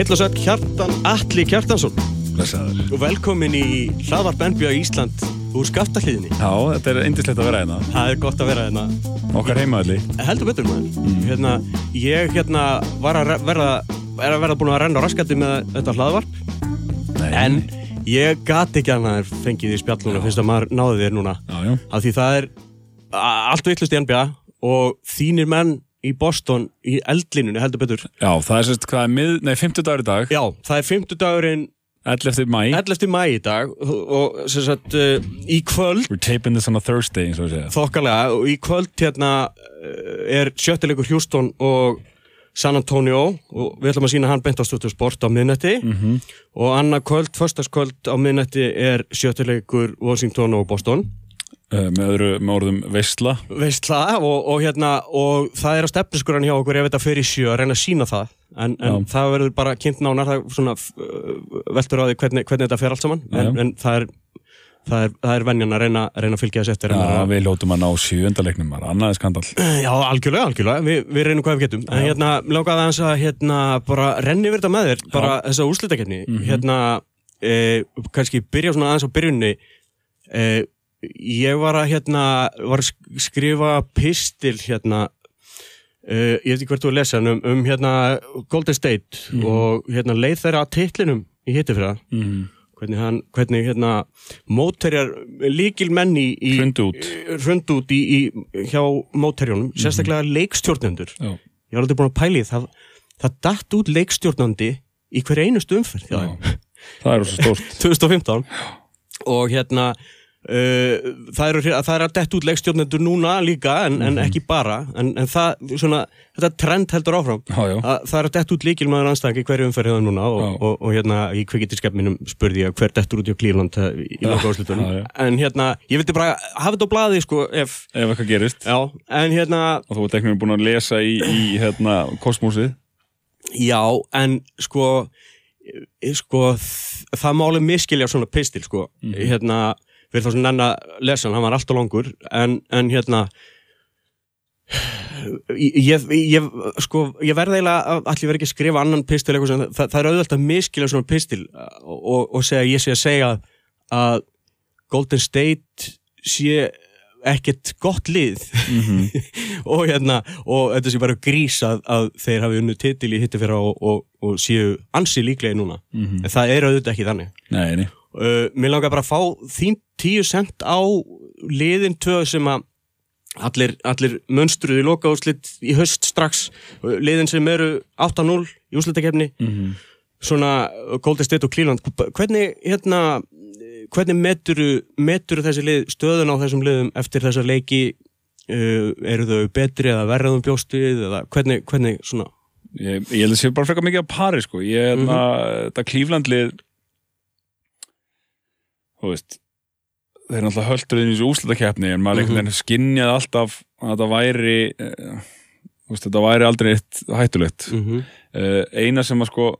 Heill og sætt Kjartan Atli Kjartansson Blessaður. og velkomin í hlaðvarp NBA Ísland úr skaftahliðinni. Já, þetta er indislegt að vera hérna. Það er gott að vera hérna. Okkar heimaðli. Heldur betur maður. Hérna, ég hérna var að verða, er að verða búin að renna á raskati með þetta hlaðvarp Nei. en ég gat ekki annað en fengið í spjall núna fyrst að maður náði þér núna. Já, já. Af því það er allt vittlust í NBA og þínir menn í Boston í eldlinunni heldur betur. Já, það er sérst, hvað er mið, nei, 50 dagur í dag, Já, það er 50 dagurinn 11. mæ. 11. mæ í dag og, sagt uh, í kvöld We're taping this on a Thursday, eins og segja. þokkalega og í kvöld hérna uh, er sjöttilegur Houston og San Antonio og við ætlum að sína hann beint á stötu sport á miðnætti Mhm. og annað kvöld, förstaskvöld á miðnætti er sjöttilegur Washington og Boston með öðru, með orðum veistla. veist það og, og hérna og það er á stefniskuran hjá okkur ef þetta fyrir sjö að reyna að sína það. En, en Já. það verður bara kynnt nánar það svona uh, veltur á því hvernig, hvernig þetta fer allt saman. Já, en, já. en það er það er, er venjan að reyna, reyna að fylgja þess eftir Já, að- við ljótum að ná er annaði skandal. Já, algjörlega, algjörlega, Vi, við reynum hvað við getum. En hérna, langaði aðeins að hérna, bara renni þetta með þér, bara þessa úrslitakefni Hérna, e, kannski byrja svona aðeins á byrjunni e, Ég var að hérna, var að sk- skrifa pistil hérna e, Ég veit ekki hvert þú að lesa um, um hérna Golden State og hérna leið þeirra að titlinum í hitti fyrir það Mm. hvernig hann, hvernig hérna mótterjar, líkil menni í Hrundu út. hrund út í, í, hjá mótterjónum, sérstaklega leikstjórnendur Já. ég var aldrei búin að pæli það það datt út leikstjórnandi í hver einustu umferð. Það er svo stórt. 2015 og hérna uh, það, eru, er að dett út leikstjórnendur núna líka en, en ekki bara en, en það, svona, þetta trend heldur áfram Já, já. að það er að dett út líkilmaður anstæðan í hverju umferð það núna og, Já. og, og, hérna í kvikindiskeppminum spurði ég hver dettur út í Klíland í já, já. en hérna, ég vildi bara hafa þetta á blaði sko, ef, Ef eitthvað gerist. já, en hérna Og þú ert ekki búin að lesa í, í hérna, kosmosið. já, en sko eh, sko, það má alveg miskilja svona pistil, sko hérna, við þá sem nenn að lesa hann, var alltaf langur en, en hérna ég, ég, sko, ég verði eiginlega allir verði ekki að skrifa annan pistil það, það er auðvitað að miskilja svona pistil og, og, segja, ég sé að segja að Golden State sé ekkert gott lið. Og hérna og þetta sé bara grís að, að þeir hafi unnu titil í hitti fyrir og, og, og séu ansi líklega núna. En það er auðvitað ekki þannig. Nei, nei. uh, Mér langar bara að fá þín tíu sent á liðin tvö sem að allir, allir mönstruði loka úrslit í höst strax. Liðin sem eru 8-0 í úrslitakefni Mhm. svona uh, Golden State og Cleveland. Hvernig hérna hvernig meturu, meturu þessi lið stöðun á þessum liðum eftir þessa leiki? Uh, eru þau betri eða verðum bjóstuð eða hvernig, hvernig svona? Ég, ég held að sé bara frekar mikið að pari, sko. Ég, hérna, þetta klíflandlið, þú veist, þeir náttúrulega höldur inn í þessu úslitakeppni en maður Mhm. einhvern veginn skinjaði alltaf að þetta væri, þú veist, þetta væri aldrei eitt hættulegt. mm -hmm. eina sem að sko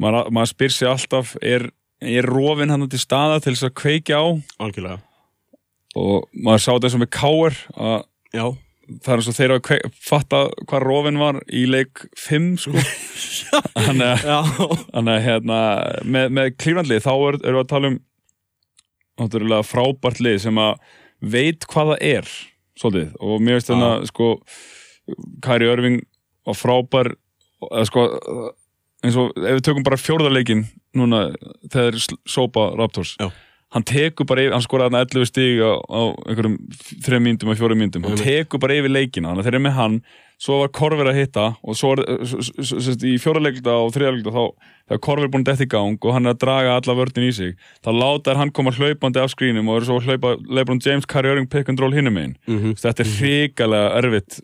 maður, maður spyr sig alltaf er, er rofin hann til staða til þess að kveikja á algjörlega og maður sá þetta eins og með káir að Já, það er eins og þeir að kveik, fatta hvað rofin var í leik 5 sko þannig að, hérna, með, með klíflandlið þá er- erum við að tala um náttúrulega frábært lið sem að veit hvað það er svolítið. Og mér veist þannig að sko Kari Örving var frábær eða sko eins og ef við tökum bara fjórðarleikin núna þegar sópa Raptors. Já. Hann tekur bara yfir, hann skoraði þarna 11 stig á, á einhverjum 3 myndum og 4 myndum hann tekur bara yfir leikina þannig að þeir eru með hann. Svo var Korver að hitta og svo er, s- s- s- s- í fjórðarleikta og þriðarleikta þá þegar Korver er búin detta í gang og hann er að draga alla vörðin í sig. Þá láta hann koma hlaupandi af skrínum og eru svo að hlaupa Lebron James, Kari Irving, pick and roll hinum einn mm þetta er hrikalega erfitt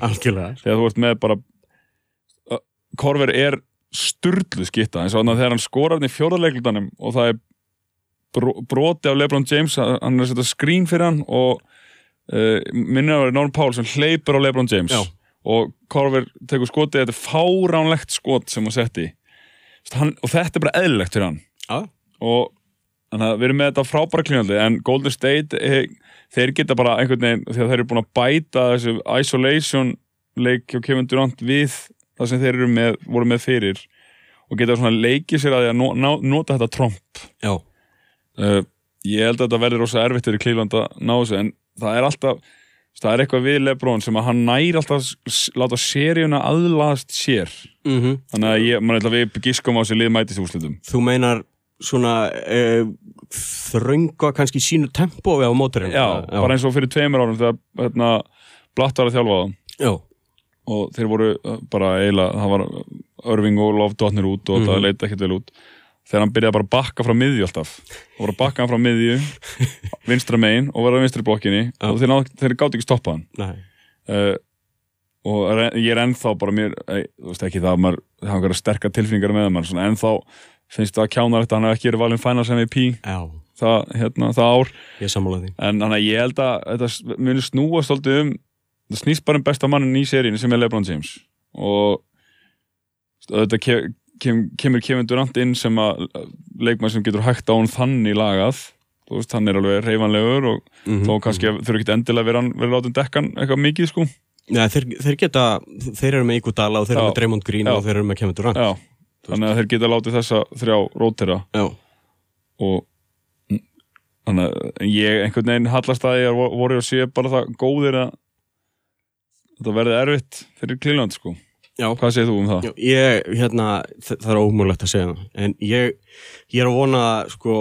algjörlega. Þegar þú ert með bara Korver er sturlu skitta eins og þannig að þegar hann skorar hann í fjórðarleiklutanum og það er broti af Lebron James hann er að setja skrín fyrir hann og uh, minnir að vera Norman Paul sem hleypur á Lebron James. Já. og Korver tekur skotið þetta er fáránlegt skot sem hann setti. Hann, og þetta er bara eðlilegt fyrir hann. Já, og þannig að við erum með þetta frábæra klínaldi en Golden State eh, þeir geta bara einhvern veginn að þeir eru búin að bæta þessu isolation leik hjá Kevin Durant við það sem þeir eru með, voru með fyrir og geta svona leikið sér að að nota þetta tromp. Já, uh, ég held að þetta verður rosa erfitt fyrir Cleveland að ná þessu en það er alltaf það er eitthvað við Lebron sem að hann næri alltaf láta seríuna aðlast sér. Mm þannig að ég, maður ætla að við giskum á sér lið mætist í úrslitum. Þú meinar svona uh, þrönga kannski sínu tempó við á móturinn já, bara eins og fyrir tveimur árum þegar hérna, Blatt var að þjálfa það Já, og þeir voru uh, bara eiginlega, það var Irving og Love dotnir út og það Mhm. leita ekkert vel út þegar hann byrjaði bara að bakka frá miðju alltaf. Og að bakka hann frá miðju vinstra megin og vera á vinstri blokkinni. Og þeir, þeir gátt ekki stoppa hann. Uh, og ég er ennþá bara mér, eh, þú veist ekki það að maður það hafa einhverja sterkar tilfinningar með maður svona, ennþá finnst það að kjána þetta hann hef ekki verið valin finals MVP Já, það, hérna, það ár. En þannig að ég held að þetta muni snúa svolítið um það snýst bara um besta mannin í seríinu sem er LeBron James. Og þetta kem, kemur Kevin Durant inn sem að leikmann sem getur hægt á hann þannig lagað. Veist, hann er alveg reyfanlegur og mm þó kannski þurfi ekki endilega vera, vera látið dekkan eitthvað mikið sko. Nei, þeir, þeir geta, þeir eru með Iguodala og þeir eru Já. með Draymond Green Já. og þeir eru með Kevin Durant. Já, þannig að þeir geta látið þessa þrjá rótera. Já, og mm, þannig að ég einhvern veginn hallast að ég voru að sé bara það góðir að þetta verði erfitt fyrir Cleveland sko já Hvað segir þú um það? Já, ég, hérna, það er ómúlegt að segja það, en ég, ég er að vona, sko,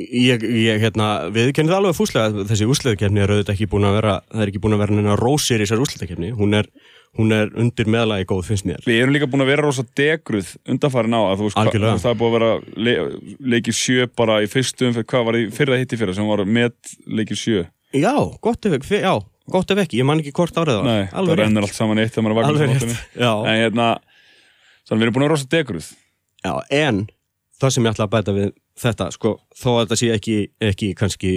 ég, ég hérna, viðkenni það alveg fúslega þessi úsliðakefni er auðvitað ekki búin að vera, það er ekki búin að vera neina rósir í þessar úsliðakefni, hún er, hún er undir meðlagi góð, finnst mér. Við erum líka búin að vera rosa degruð undanfærin á að þú veist, hva, það er búin að vera le, leikir sjö bara í fyrstu umferð, hvað var í fyrra hitti fyrra sem var með leikir sjö Já, gott ef ekki, já, gott ef ekki, ég man ekki hvort árið það var. Nei, það rennur allt saman eitt þegar maður er já. En hérna, þannig við erum búin að rosa degruð Já, en það sem ég ætla að bæta við þetta, sko, þó að þetta sé ekki, ekki kannski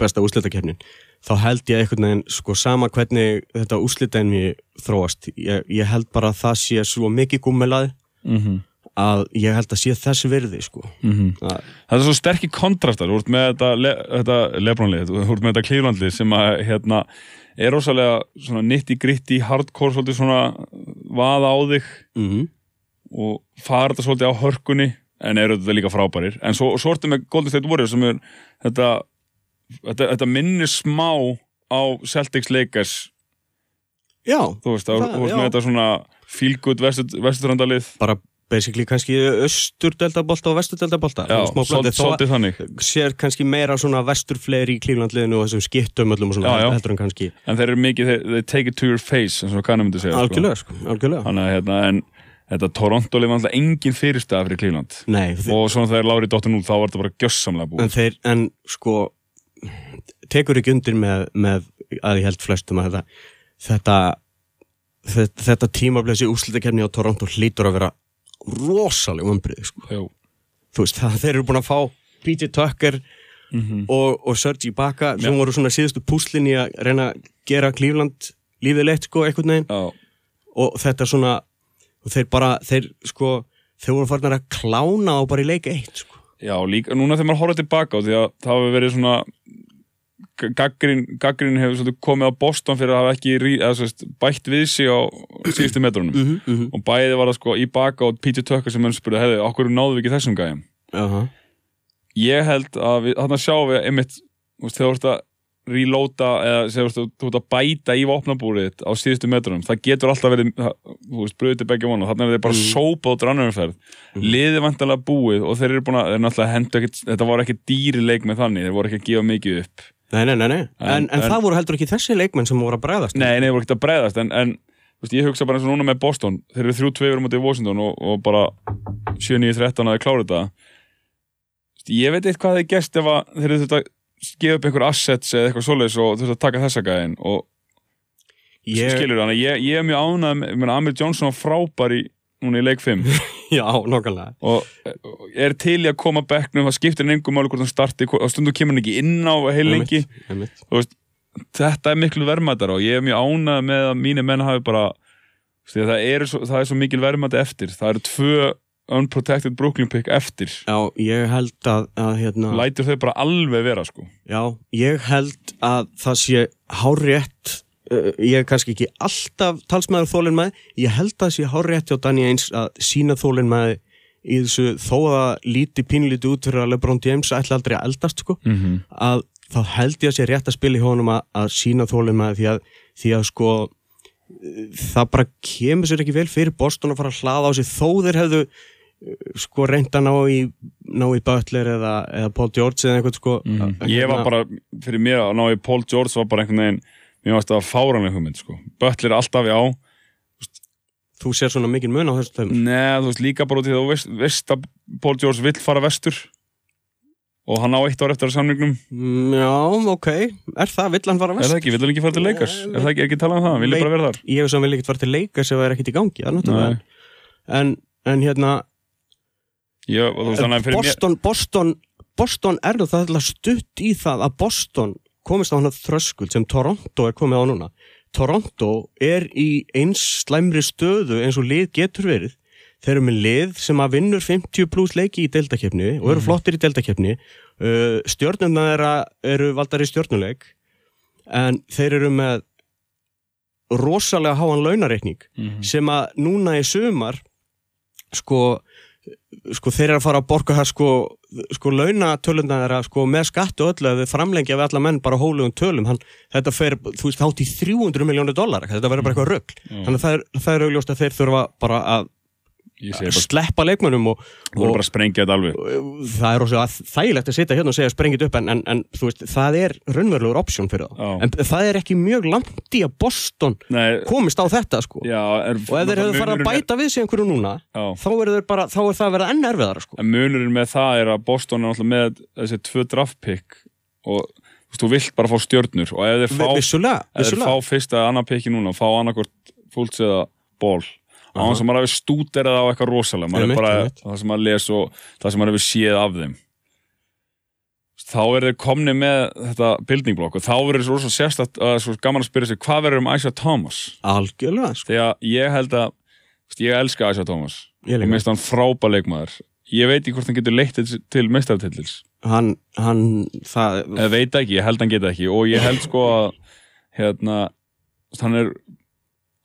besta úrslitakefnin, þá held ég einhvern veginn, sko, sama hvernig þetta úrslitaenmi þróast, ég, ég held bara að það sé svo mikið gúmmelaði mm -hmm. að ég held að sé þess virði, sko. Það, Það er svo sterkir kontrastar, þú ert með þetta, le, þetta Lebronlið, þú ert með þetta Clevelandlið sem að, hérna, er rosalega svona nitti gritti, hardcore svolítið svona vaða á þig mm og fara þetta svolítið á hörkunni en eru þetta líka frábærir. En svo, ertu með Golden State Warriors sem er þetta, þetta, þetta minnir smá á Celtics Lakers. Já, þú veist, það, þú veist já. með þetta svona feel good vesturstrandalið bara basically kannski austurdeldabolta og þannig. sér kannski meira svona vesturfleiri í klíflandliðinu og þessum skiptum öllum og svona, Já, já. heldur en kannski en þeir eru mikið, þeir, they take it to your face eins og kannar myndi segja sko. algjörlega, sko, algjörlega. Þannig að hérna, en þetta Toronto lifði alltaf engin fyrirstæða fyrir þi- og svona þegar Lári dottin út þá var þetta bara gjössamlega búið. En þeir, en sko tekur ekki undir með, með að ég held flestum að þetta þetta, þetta, þetta tímablessi úrslitakefni á Toronto hlýtur að vera rosaleg umbrið sko. Þú veist, það, þeir eru búin að fá PJ Tucker Mhm. og, og Sergi Ibaka sem voru svona síðustu púslin í að reyna að gera Cleveland lífið leitt sko, einhvern veginn Já, og þetta svona og þeir bara, þeir sko þeir voru farnar að klána á bara í leik eitt sko. Já, líka núna þegar maður horfður tilbaka á því að það hafi verið svona gaggrin, gaggrin hefur svolítið komið á Boston fyrir að hafa ekki rí, eða, sérst, bætt við sig á síðustu metrunum mm -hmm. og bæði var það sko í baka og PJ Tucker sem hann spurði, hefði, okkur náðu við ekki þessum gæjum uh ég held að þarna sjáum við einmitt, þegar þú ert að reloada eða þú ert- að bæta í vopnabúrið á síðustu metrunum það getur alltaf verið, það- bröðið begge vonu þarna er þeir bara Mm. mm. sópað út rannumferð mm. liðið vantanlega búið og þeir eru búin að, þetta voru ekki dýri leik með þannig, þeir voru ekki að gefa mikið upp Nei, nei, nei, nei. En, En- en, það voru heldur ekki þessi leikmenn sem voru að bregðast? Nei, nei, voru ekki að breyðast en, en þú veist, ég hugsa bara eins og núna með Boston. Þeir eru þrjú tveifur um átti Washington og, og bara 7-9-13 að þeir klára þetta. Þú veist, ég veit eitthvað hvað þeir gest ef að þeir eru þetta gefa upp einhver assets eða eitthvað svoleiðis og þurft að taka þessa gæðin og ég, skilur þannig, ég, ég er mjög með Amir Johnson frábær í núna í leik 5 Já, nokkanlega og og er til í að koma bekknum, það skiptir en engum máli hvort hann starti, og stundum kemur hann ekki inn á heil lengi, Einmitt. þetta er miklu verðmættar og ég er mjög ánægð með að mínu menn hafi bara veist, það er, svo, það er svo mikil verðmætti eftir. Það eru tvö unprotected Brooklyn pick eftir. Já, ég held að, að hérna, lætur þau bara alveg vera sko. Já, ég held að það sé hárétt ég er kannski ekki alltaf talsmaður þólinn með, ég held að þessi hár rétti á Danny eins að sína þólinn með í þessu þó að líti pínlíti út fyrir að LeBron James ætla aldrei að eldast sko, mm -hmm. að þá held ég að sé rétt að spila í honum að, að sína þólinn með því að, því að sko það bara kemur sér ekki vel fyrir Boston að fara að hlaða á sig þó þeir hefðu uh, sko reynda ná í ná í Butler eða, eða Paul George eða eitthvað sko Mhm. að- Ég var hérna- bara, fyrir mér að ná í Paul George var bara einhvern veginn, mér varst það fáranlega hugmynd sko. Böttlir alltaf já þú sér svona mikið mun á þessu tveimur. Nei, þú veist líka bara út í það þú veist, veist að Paul George vill fara vestur og hann á eitt ár eftir að samningnum. Mm, Já, ok, er það, vill hann fara Er vest? það ekki, vill hann ekki fara til? Nei, Er það ekki, ekki talað um það, hann vilja bara vera þar. Ég hef sem vil ekkert fara til leika sem það er ekkert í gangi, er en, en hérna, þú veist, að fyrir mér Boston, Boston, Boston er það stutt í það að Boston komist á hann þröskuld sem Toronto er komið á núna. Toronto er í eins slæmri stöðu eins og lið getur verið. Þeir eru með lið sem að vinnur 50 pluss leiki í deildakefni og eru flottir í deildakefni. Uh, stjórnumna eru valdar í stjórnuleik en þeir eru með rosalega háan launareikning Mhm. sem að núna í sumar sko, sko þeir eru að fara að borga það sko, sko launatölunda þeirra sko með skattu öllu að þau framlengja við alla menn bara hólugum tölum hann, þetta fer, þú veist, hátt í 300 miljónu dólar, þetta verður bara eitthvað rugg þannig að það er, það er augljóst að þeir þurfa bara að bara, sleppa leikmönnum og, þú voru bara að sprengja þetta alveg. Og það er rosa þægilegt að sitja hérna og segja sprengið upp en, en, en þú veist, það er raunverulegur option fyrir það, Já. en það er ekki mjög langt í að Boston Nei, komist á þetta sko. Já er, og ef þeir hefur farið að bæta við sig einhverju núna þá er, bara, þá er það að vera enn erfiðara sko. en munurinn með það er að Boston er náttúrulega með þessi tvö draft pick og þú vilt bara fá stjörnur og ef þeir fá, fá fyrsta eða annar picki núna, fá annarkort fullt eða ból á hann sem maður hefur stúderað á eitthvað rosalega. Maður er bara það sem maður les og það sem maður hefur séð af þeim. Þá er þeir komni með þetta building block og þá verður svo rosa sérstætt að svo gaman að spyrja sig hvað verður um Isaiah Thomas? Algjörlega sko. að ég held að ég elska Isaiah Thomas. Og minnst hann frábæð leikmaður. Ég veit ekki hvort hann getur leitt til, til meistartitils. Hann, hann það, veit ekki, ég held hann geta ekki. Og ég held sko að hérna, hann er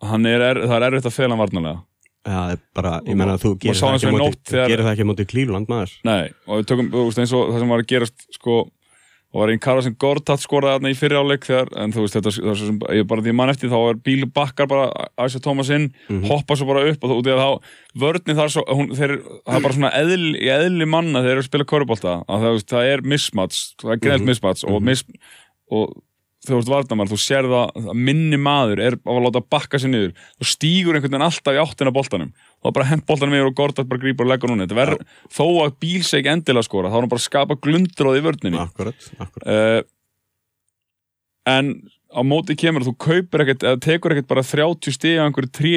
er, er það er erfitt að fela hann varnalega það er bara, ég menna að þú gerir það ekki móti, þegar- gerir það ekki móti Cleveland maður Nei, og við tökum, þú veist, eins og það sem var að gerast sko, og var einn kara sem Gortat skoraði þarna í fyrri áleik þegar, en þú veist, þetta er svo sem, ég bara því mann eftir, þá er bíl bakkar bara Æsa Thomas inn, Mhm. hoppa svo bara upp og þú, að þá, vörnni þar svo hún, þeir, það er bara svona eðli, í eðli manna þeir eru að spila korubólta, að það, veist, er mismats, það er greiðt Mhm. mismats og, mis, og þegar þú ert varnamar, þú sér það að minni maður er að láta bakka sér niður. Þú stígur einhvern veginn alltaf í áttina boltanum. Og bara hent boltanum yfir og Gordat bara grípur og leggur hún þetta verður, þó að bíl sig ekki endilega skora, þá er hann bara að skapa glundróð í vörninni. Akkurat, akkurat. Uh, en á móti kemur þú kaupir ekkert eða tekur ekkert bara 30 stig af einhverju trí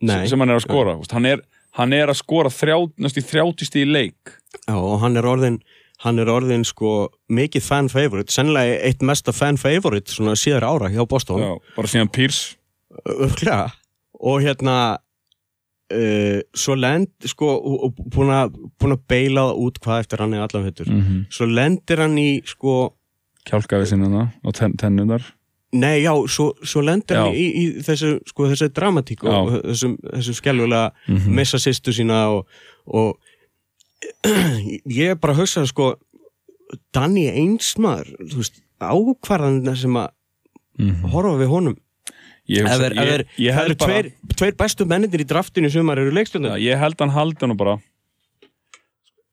Nei, sem hann er að skora hann, er, hann er að skora þrjá, næstu 30 stig í leik. Já, og hann er orðin hann er orðin sko mikið fan favorite sennilega eitt mesta fan favorite svona síðar ára hjá Boston Já, bara síðan Pírs Örglega og hérna uh, svo lend sko búin að búin að beila það út hvað eftir hann er allan hittur mm -hmm. svo lendir hann í sko kjálkaði sinna og ten, tennundar nei já, svo, svo lendir Já. hann í, í þessu sko þessu dramatík og Já. þessum, þessum skellulega mm -hmm. missa sýstu sína og, og ég er bara að hugsa sko Danny Einsmaður þú veist, ákvarðanina sem að horfa við honum. Ég, Ef er, ef er, ég, ég það eru tveir, tveir bestu mennindir í draftinu í sumar eru já, leikstundar ég held hann haldi hann bara.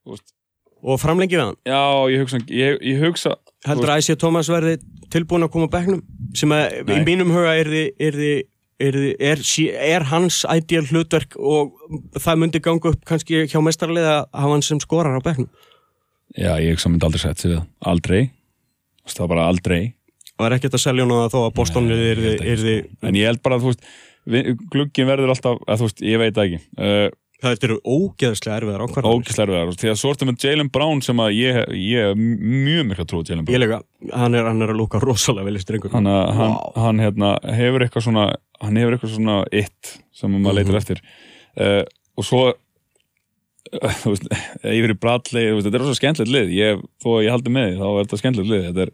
Og framlengi við hann? Já, ég hugsa, ég, ég hugsa heldur að Æsja Tómas verði tilbúin að koma á bekknum? Sem að Nei. í mínum huga er, þi, er, er, er, hans ideal hlutverk og það myndi ganga upp kannski hjá mestarlega að hafa hann sem skorar á bekknum? Já, ég myndi aldrei við það. aldrei. Það var bara aldrei. Og er ekkert að selja hann á það þó að Nei, er, ég er, sko. en ég held bara að þú veist glugginn verður alltaf, að, þú veist, ég veit það ekki. Uh, það eru ógeðslega erfiðar ákvarðanir. ógislega erfiðar því að svo ertu með Jalen Brown sem að ég, ég er mjög miklu að trúa Jalen ég Brown lega, hann er, hann er að lúka rosalega vel í strengur hann, hann, Vá. hann hérna, hefur eitthvað svona hann hefur eitthvað svona it sem maður Mhm. leitur eftir. Uh, og svo uh, þú veist, yfir í veist, þetta er svo skemmtilegt lið. Ég, þó að ég haldi með því, þá er þetta skemmtilegt lið. Þetta er,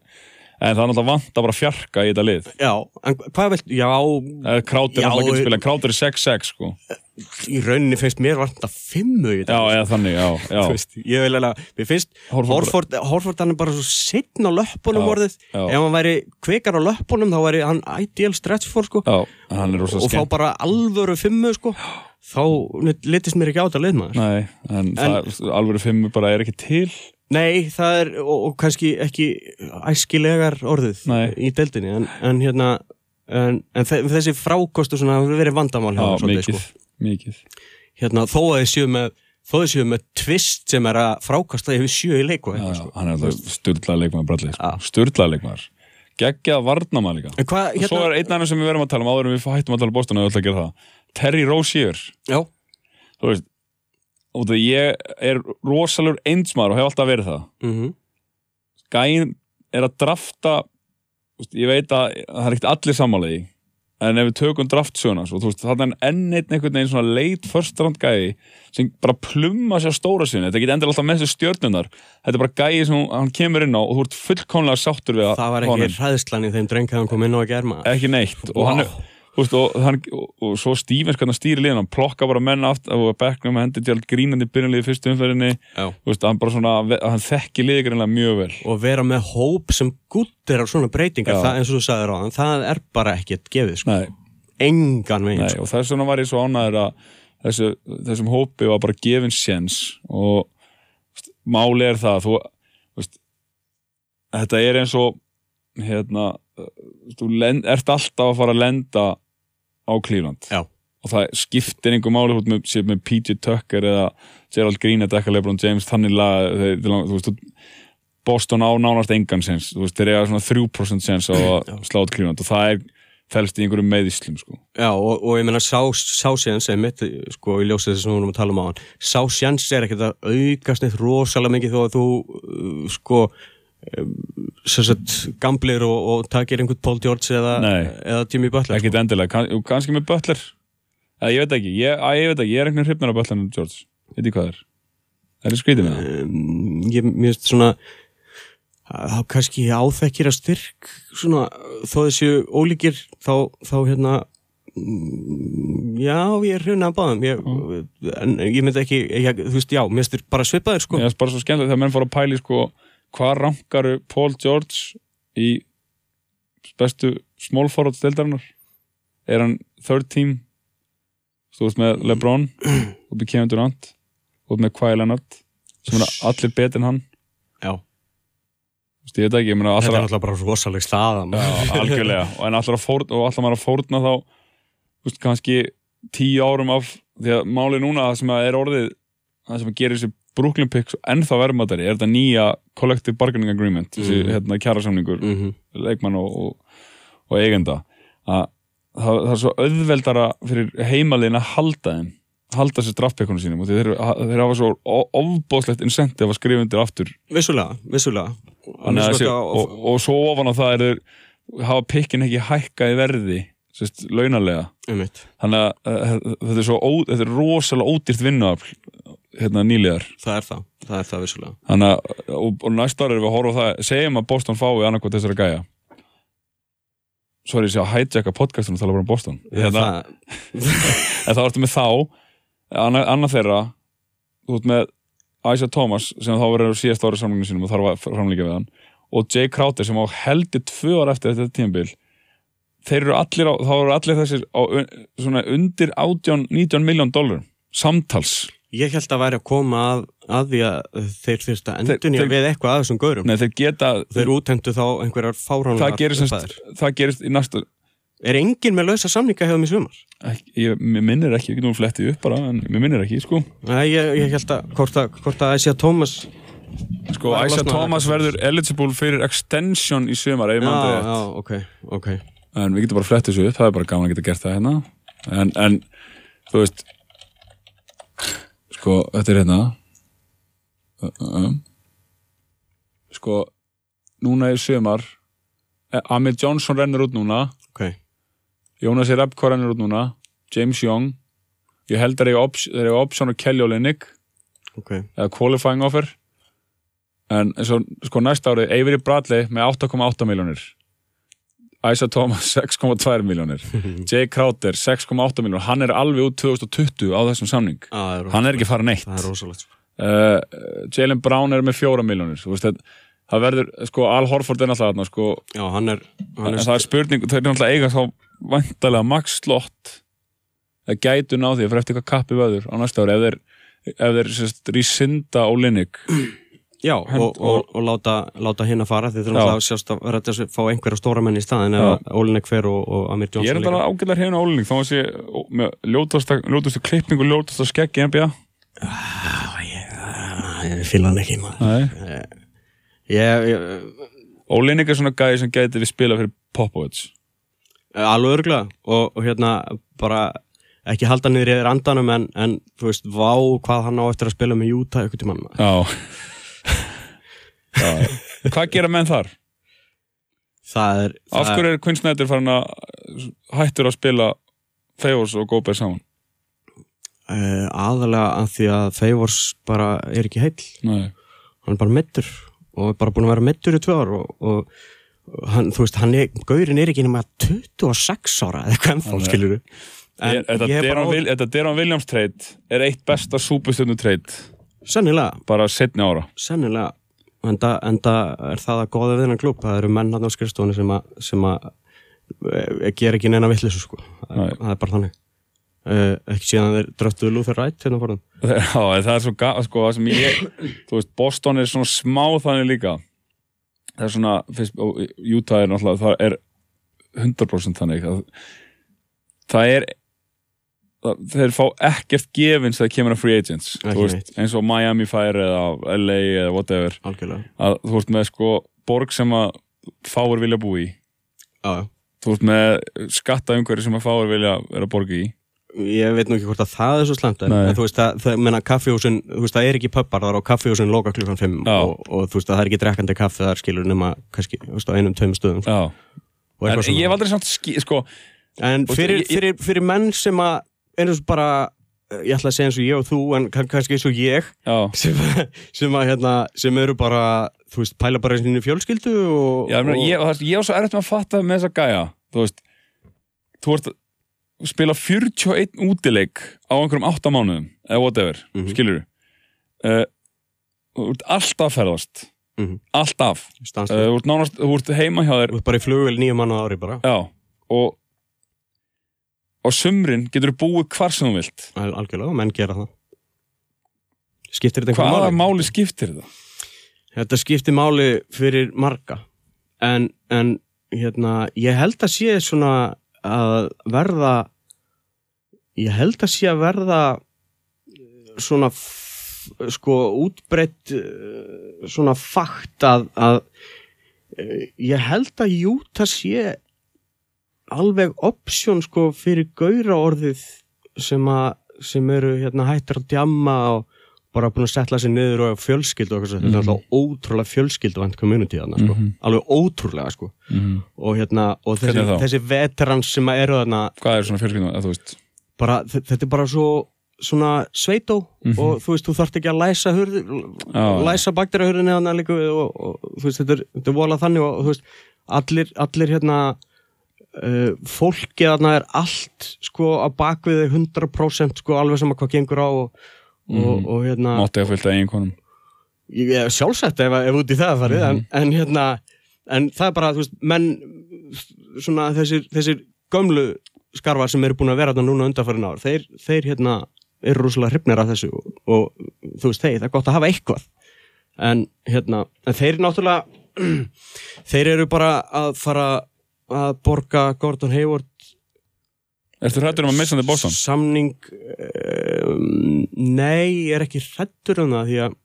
en það er náttúrulega vant að bara fjarka í þetta lið. Já, en hvað vilt, já, Krátur Já, er alltaf getur ég- spila. en Krátur er 6-6 sko. Í rauninni finnst mér vant að fimmu í já, þetta. eða þannig, já, já. Veist, ég vil eiginlega, mér finnst Horford- Horford, hann er bara svo setn á löppunum Já, orðið, já. ef hann væri kvikar á löppunum þá væri hann ideal stretch for sko. Já, en og fá skemmt. bara alvöru fimmu sko. Þá litist mér ekki á þetta liðmaður Nei, en, það, alveg fimm bara er ekki til Nei, það er og, og kannski ekki æskilegar orðið Nei. í deildinni en, en hérna en, en þe- þessi frákostu svona verið vandamál hjá Já, þeim svolítið, mikið, mikið hérna, þó að þið séu með þó að þið séu með twist sem er að frákasta yfir sjö í leiku já, eitthvað, já, sko. hann er alltaf styrlað leikmaður brallið sko. Já. styrlað leikmaður geggjað varnamaður líka og svo hérna, er einn annar sem við verðum að tala um áður en við hættum að tala um Boston að við ætla að gera það Terry Rozier já, þú veist út af því ég er rosalur einsmaður og hef alltaf verið það. Mm gæin er að drafta þú veist, ég veit að það er ekkert allir sammálaði en ef við tökum draftsögunas og þú veist, þannig er enn einn einhvern veginn svona leit first round gæi sem bara plumma sér stóra sinni. Þetta get endilega alltaf með þessu stjörnunar þetta er bara gæi sem hann kemur inn á og þú ert fullkomlega sáttur við það var honum. ekki hræðslan í þeim dreng að hann kom inn á að germa ekki neitt. Og, hann, Veist, og, hann, og, og svo Stevens hann stýri liðan, hann plokka bara menn aftur og bekknum hendi til grínandi byrjunliði í fyrstu veist, hann bara svona hann þekki liði greinlega mjög vel. Og vera með hóp sem guttir á svona breytingar, það, eins og þú sagðir á hann það er bara ekkert gefið, sko. Engan veginn sko. og þess vegna var ég svo ánæður að þessu, þessum hópi var bara gefin séns. Og máli er það þú, veist, þetta er eins og hérna þú lend, ert alltaf að fara að lenda á Já. og það skiptir einhver máli út með, með PJ Tucker eða Gerald Green eða Dekka Lebron James þannig þú- Boston á nánast engan sens, veist, þeir eiga svona 3% sens á að slá út Cleveland og það er fælst í einhverjum meðislum sko. Já, og, og ég meina sá, sá séns sem mitt, sko, í ljósið þess að við vorum að tala um á hann sá séns er ekkert að aukast neitt rosalega mikið þó að þú uh, sko sem sagt, gamblir og, og takir einhvern Paul George eða, eða Jimmy Butler ekkert endilega, kann, kannski með Butler. Eða ég veit ekki, ég, að, ég veit ekki. Ég er einhvern hrifnar af Butler en George. Veit ég hvað það er. Það er skrítið með það. Um, ég, finnst svona þá kannski áþekkir að styrk svona, þó þessu ólíkir þá, þá hérna mm, já, ég er hrifna að báðum. Ég, en ég myndi ekki ég, þú veist, já, mér þér bara svipaðir sko. Ég er bara svo skemmtilegt þegar menn fór að pæli sko, hvað rankaru Paul George í bestu small forward stildarinnar er hann third team? Þú veist með LeBron og með Kevin Durant og með Kawhi Leonard sem er allir betur en hann. Já, Þú veist, ég veit ekki, ég meina þetta er allra náttúrulega bara rosaleg staða maður. Já, algjörlega, en allar að fórna og allar maður að fórna þá þú veist, kannski tíu árum af því að máli núna það sem að er orðið það sem að gerir þessi Brooklyn Picks ennþá verðmættari er þetta nýja Collective Bargaining Agreement þessi Mhm. hérna kjærasamningur Mhm. leikmann og, og, og eigenda að það, það er svo auðveldara fyrir heimaliðin að halda þeim halda sér draftpekkunum sínum og þeir, þeir hafa svo o- ofboðslegt incentive að skrifa undir aftur vissulega, vissulega þessi, og, og svo ofan á það er þeir hafa pikkin ekki hækkað í verði Einmitt. þannig að þetta er svo ó, þetta er rosalega ódýrt vinnuafl hérna nýliðar. Það er það, það er það vissulega. Þannig að og, og næsta ára erum við að horfa á það segjum að Boston fái annarkvæmt þessari gæja. Svo er ég að hijacka podcastunum og tala bara um Boston. Hérna, það, en þá ertu með þá annað, annað þeirra þú ert með Isaiah Thomas sem þá verður síðast ára samlinginu sínum og þarf að framlíka við hann og Jay Crowder sem á heldur tvö ára eftir þetta tímabil. Þeir eru allir á, þá eru allir þessir á svona undir 18, 19 miljón dólar samtals ég held að væri að koma að, að því að þeir þurft að þeir- við eitthvað að þessum gaurum. Nei, þeir geta, þeir útendu þá einhverjar fáránlegar það gerist, semst, það gerist í næsta er enginn með lausa samninga hefðum í ekki, ég, minnir ekki, ég getum flettið upp bara en mér minnir ekki, sko. Nei, ég, ég held að hvort að, hvort að Isaiah Thomas Sko, Thomas eitthvað. verður eligible fyrir extension í sumar, ef já, maður rétt. já, ok, ok. En við getum bara flettið þessu upp, það er bara gaman að geta gert það hérna. En, en sko, þetta er hérna. Uh, uh, uh. sko núna í sumar eh, Amir Johnson rennur út núna. Ok, Jónas Repko rennur út núna. James Young. Ég held að þeir eiga option á Kelly Olynyk. Ok. Eða qualifying offer. En svo, sko næsta árið Avery Bradley með 8,8 miljónir Isa Thomas 6,2 miljónir Jay Crowder 6,8 miljónir hann er alveg út 2020 á þessum samning. Ah, er hann er ekki rosalegt. sko. uh, Jalen Brown er með 4 miljónir það, verður, sko Al Horford er náttúrulega þarna sko, Já, hann er, hann er það er spurning þau er náttúrulega eiga þá vantarlega max slott. Það gætu ná því að fyrir eftir eitthvað kappi vöður á næsta ári ef þeir, ef þeir sérst, rísinda og linnig Já, og, og, og láta, láta hinn að fara því þurfum Já. að sjást að vera að fá einhverja stóra menn í staðin eða Ólinek fer og, og Amir ég er þetta ágæðar hérna ólinning þá að sé ó, með ljótastu klipping og ljótasta skegg í NBA Ég fíla hann ekki maður Nei. Ég, ég, Ólinning er svona gæði sem gæti við spila fyrir Popovich alveg örgulega og, og hérna bara ekki halda niður þér andanum en, en þú veist, vá hvað hann á eftir að spila með Utah ykkur tímann maður. Já. Hvað gera menn þar? Það er Af það, hverju er Snyder farin að hættur að spila Favors og Gobert saman? uh, aðalega að því að Favors bara er ekki heill Nei. hann er bara meittur og er bara búin að vera meittur í tvö ár og, og hann, þú veist, hann er, gaurin er ekki nema 26 ára eða Hann er- skilur Er, þetta er Deron Williams trade er eitt besta súpustjörnu trade sennilega bara setni ára. sennilega, enda, enda er það að góða við hennan klúb, það eru menn hann á skrifstofunni sem að, sem að e, ger ekki neina vittlisu, sko. Það, það er bara þannig. Uh, ekki síðan þeir dröttuðu Luther Wright hérna fórum Já, en það er svo ga- sko, það sem ég, þú veist, Boston er svona smá þannig líka. Það er svona, fyrst, Utah er náttúrulega, það er 100% þannig að það er það, þeir fá ekkert gefins þegar kemur að free agents. Veist, eins og Miami Fire eða LA eða whatever. Algjörlega, að þú veist með sko borg sem að fáir vilja búa í. Já. Þú veist með skattaumhverju sem að fáir vilja vera að borga í. Ég veit nú ekki hvort að það er svo slemt en, þú veist að, veist, það er ekki pubbar þar og kaffihúsin loka klukkan 5 Já. og, og þú veist að það er ekki drekkandi kaffi þar skilur nema kannski, veist, á einum, tveim stöðum sko, en ég hef aldrei samt sko, En fyrir, fyrir, fyrir menn sem að eins og bara, eh, ég ætla að segja eins og ég og þú en kann- kannski eins og ég sem, sem að hérna sem eru bara, þú veist, pæla bara eins og fjölskyldu og, Já, og ég, og svo erfitt með að fatta með þessa gæja þú veist. Þú ert að spila 41 útileik á einhverjum 8 mánuðum eða whatever, mm Mhm. skilur uh, þú ert alltaf að ferðast. Mhm. alltaf. Uh, þú ert nánast, þú ert heima hjá þér. Þú ert bara í flugvel nýju mann á ári bara, já, og á sumrin getur þú búið hvar sem þú vilt Al, algjörlega, menn gera það. Skiptir þetta hvaða einhverjum máli? máli skiptir það? Þetta skiptir máli fyrir marga, en, en hérna, ég held að sé svona að verða, ég held að sé að verða eh, svona sko útbreytt eh, svona fakt að, að eh, ég held að Júta sé alveg option sko fyrir gaura orðið sem, að, sem eru hérna hættir að djamma og bara búin að setla sér niður og fjölskyldu og mm. þetta er Mhm. alltaf ótrúlega fjölskyldu community þarna sko, Mhm. alveg ótrúlega sko Mm. og hérna, og þessi, þessi veterans sem eru þarna hvað er svona veist bara, þe- þetta er bara svo svona sveitó Mhm. og þú veist, þú þarft ekki að læsa hurð, Já. læsa líka við og, og þú veist, þetta er, þetta er volað þannig og, þú veist, allir, allir hérna uh, fólkið þarna er allt sko að bakvið þig 100% sko alveg sama hvað gengur á og, og, Mhm. og hérna mátti að fylgta eiginkonum ég er sjálfsagt ef, ef út í það farið Mhm. en, en hérna en það er bara, þú veist, menn svona þessir, þessir gömlu skarfar sem eru búin að vera þarna núna undanfærin ár, þeir, þeir hérna eru rosalega hrifnir af þessu og, og þú veist, þeir, það er gott að hafa eitthvað en hérna, en þeir náttúrulega þeir eru bara að fara að borga Gordon Hayward Ertu hrættur um að missa hann til Boston? samning um, nei, ég er ekki hrættur um það því að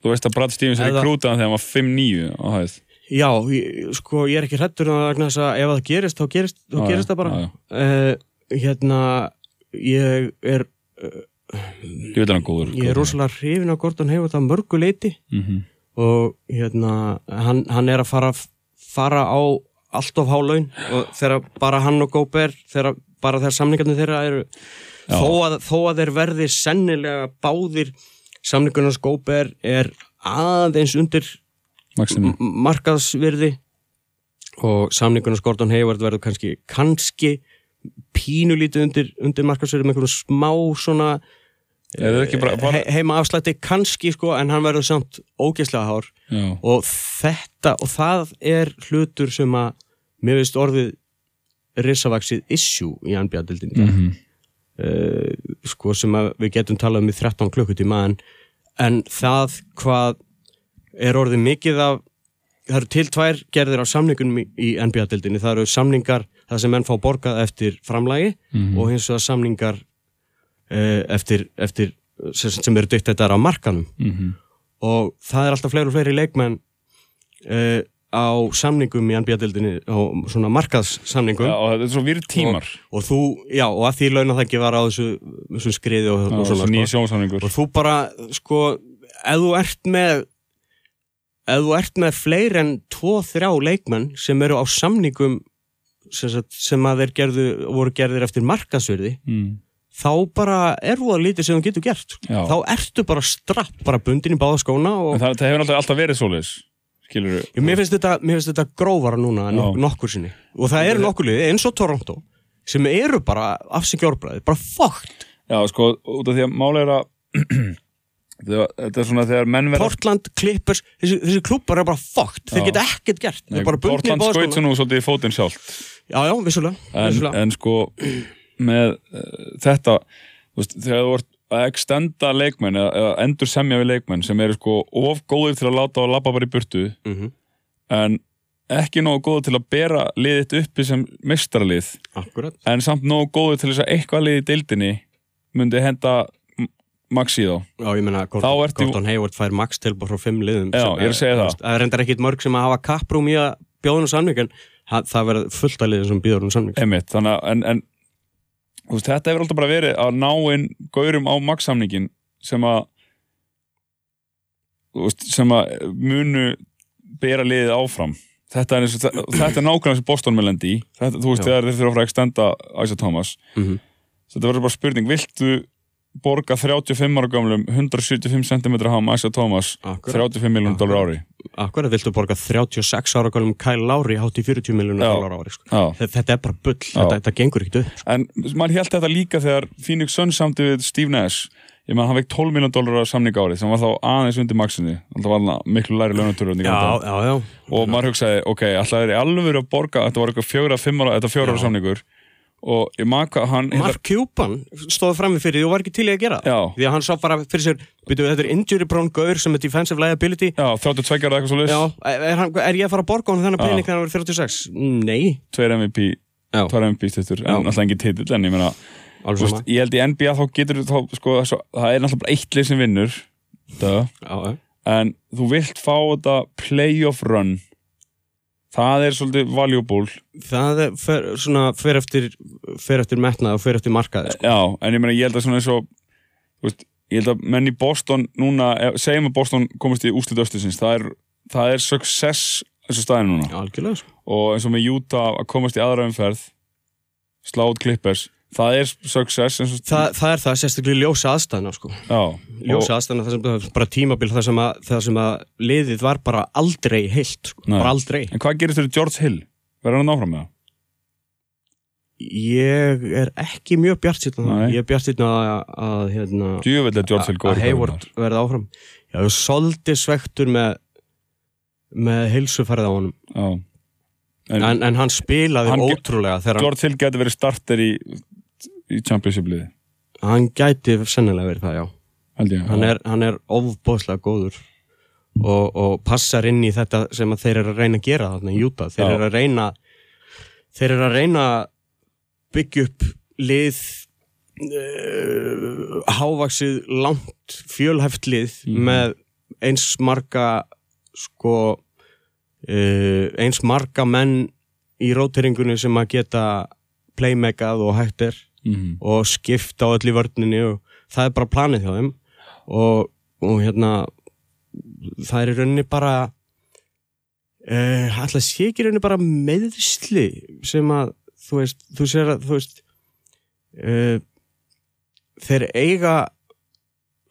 Þú veist að Brad Stevens er í krútaðan þegar hann var 5-9 á hæð Já, ég, sko, ég er ekki hrættur um það vegna þess að ef það gerist, þá gerist, þá Já, gerist já, það bara. já, já. Uh, hérna, ég er, Ég veit að hann er góður ég er rosalega hrifin á Gordon Hayward að mörgu leiti mm -hmm. og hérna, hann, hann er að fara, fara á allt of há laun og þegar bara hann og Góber, þegar bara þegar samningarnir þeirra eru, þó að, þó að þeir verði sennilega báðir samningarnars Góber er aðeins undir Maximi m- markaðsvirði og samningunum Gordon Hayward verður kannski kannski pínulítið undir, undir markaðsvirði með einhverjum smá svona bara, he, heima afslætti kannski sko en hann verður samt ógeðslega hár Já, og þetta og það er hlutur sem að mér veist orðið risavaksið issue í NBA-dildinni mm Mhm. sko sem að við getum talað um í 13 klukkutíma en, en það hvað er orðið mikið af það eru til tvær gerðir á samningunum í, NBA-dildinni, það eru samningar það sem menn fá borgað eftir framlægi Mhm. og hins vegar samningar uh, eftir, eftir sem, sem eru dykkt þetta á markanum Mhm. og það er alltaf fleiri og fleiri leikmenn uh, á samningum í NBA-dildinni á svona markaðssamningum Já, og þetta er svo virð tímar og þú, já, og að því launa það ekki var á þessu, þessu skriði og, og Svo svona sko. og þú bara, sko ef þú ert með ef þú ert með fleiri en tvo, þrjá leikmenn sem eru á samningum sem, sem að þeir gerðu, voru gerðir eftir markaðsverði mm. Þá bara er þú að lítið sem þú getur gert. Já. þá ertu bara strapp, bara bundin í báða skóna og það, það hefur alltaf, verið svoleiðis Skilur Ég, mér, finnst þetta, mér finnst þetta grófara núna en Já. nok nokkur sinni og það eru nokkur liði eins og Toronto sem eru bara afsikjórbraði, bara fokkt Já, sko, út af því að máli er að Þetta er svona þegar menn verða Portland, Clippers, þessi, þessi klubbar er bara fokkt, þeir geta ekkert gert í Portland skóna svo nú svolítið í fótinn sjálft Já, já, vissulega, en, vissulega. en sko með uh, þetta veist, þegar þú ert að extenda leikmenn eða, endur semja við leikmenn sem eru sko of góðir til að láta að labba bara í burtu Mm en ekki nógu góður til að bera liðið uppi sem mistaralið Akkurat en samt nógu góður til þess að eitthvað liðið í deildinni myndi henda m- max í þá. Já, ég meina, Þá Gordon, Hayward fær max tilbúr frá fimm liðum Já, ég er að segja það. Það reyndar ekkit mörg sem að hafa kapprúm í að bjóðunum samning en það, verður fullt að liðum sem bjóður um Einmitt, þannig að en, en, veist, þetta hefur alltaf bara verið að ná inn gaurum á max-samningin sem að veist, sem að munu bera liðið áfram. Þetta er, og, þetta er nákvæmlega sem Boston með lendi í. Þetta, þú veist, þegar þeir þurfa að extenda Isaac Thomas. Mm -hmm. þetta verður bara spurning, viltu borga 35 ára gamlum 175 cm hama Isaac Thomas Akkurat, 35 miljónum dólar ári akkurat viltu borga 36 ára gálum Kyle Lowry hátt í 40 miljónu dólar ári sko. Þetta er bara bull, þetta, þetta gengur ekkert upp En maður held þetta líka þegar Phoenix Suns samti við Steve Nash. Ég meðan hann vekk 12 miljón dólar á samning árið sem var þá aðeins undir maxinu. Alltaf var hann miklu læri já og maður hugsaði, ok, alltaf er í alveg að borga, þetta var eitthvað fjóra, fimm ára þetta fjóra ára samningur og ég hvað hann Mark Cuban stóð frammi fyrir því og var ekki til í að gera. Já. því að hann sá bara fyrir sér byrju, þetta er injury prone gaur sem er defensive liability já, 32 ára eitthvað svo Já, lis er, er ég að fara að borga hann þennan pening þegar hann verið 46? Nei tveir MVP, Já, tveir MVP stuttur Já. en alltaf engin titill, en ég meina veist, ég held í NBA þá getur þá, sko, það er náttúrulega bara eitt lið sem vinnur já. en þú vilt fá þetta playoff run það er svolítið valuable Það er fer, svona, fer eftir eftir metnað og fer eftir markaði sko. Já, en ég meina, ég held að svona eins og veist, ég held að menn í Boston núna, ef- segjum að Boston komast í úslit östusins, það er, það er success eins og staðin núna Já, algjörlega sko. og eins og með Utah að komast í aðra umferð slá út Clippers það er success eins og Þa, Það er það sérstaklega ljósa aðstæðna sko. Já, Ljósa aðstæðna, það sem bara tímabil það sem að, það sem að liðið var bara aldrei heilt sko. Bara aldrei en hvað gerist fyrir George Hill? Verður hann áfram með það? Ég er ekki mjög bjart sýtna. Ég er bjart sýtna að, að hérna að Hayward verði áfram Já, ég er svolítið svektur með með heilsuferð á honum Já En, en, en hann spilaði Hann ótrúlega George Hill getur verið starter í í championship liði, hann gæti sennilega verið það, já. Ég. Hann er, hann er ofbóðslega góður og, og passar inn í þetta sem að þeir eru að reyna að gera þarna í Júta þeir eru að reyna þeir eru að reyna byggja upp lið uh, hávaksið langt fjölhæft lið Mhm. með eins marga sko uh, eins marga menn í róteringunni sem að geta playmakað og hægt er mm og skipta á öll í vörninni og það er bara planið hjá þeim og, og hérna það er í rauninni bara uh, alltaf sé ekki í rauninni bara meðsli sem að þú veist, þú sér að þú veist uh, þeir eiga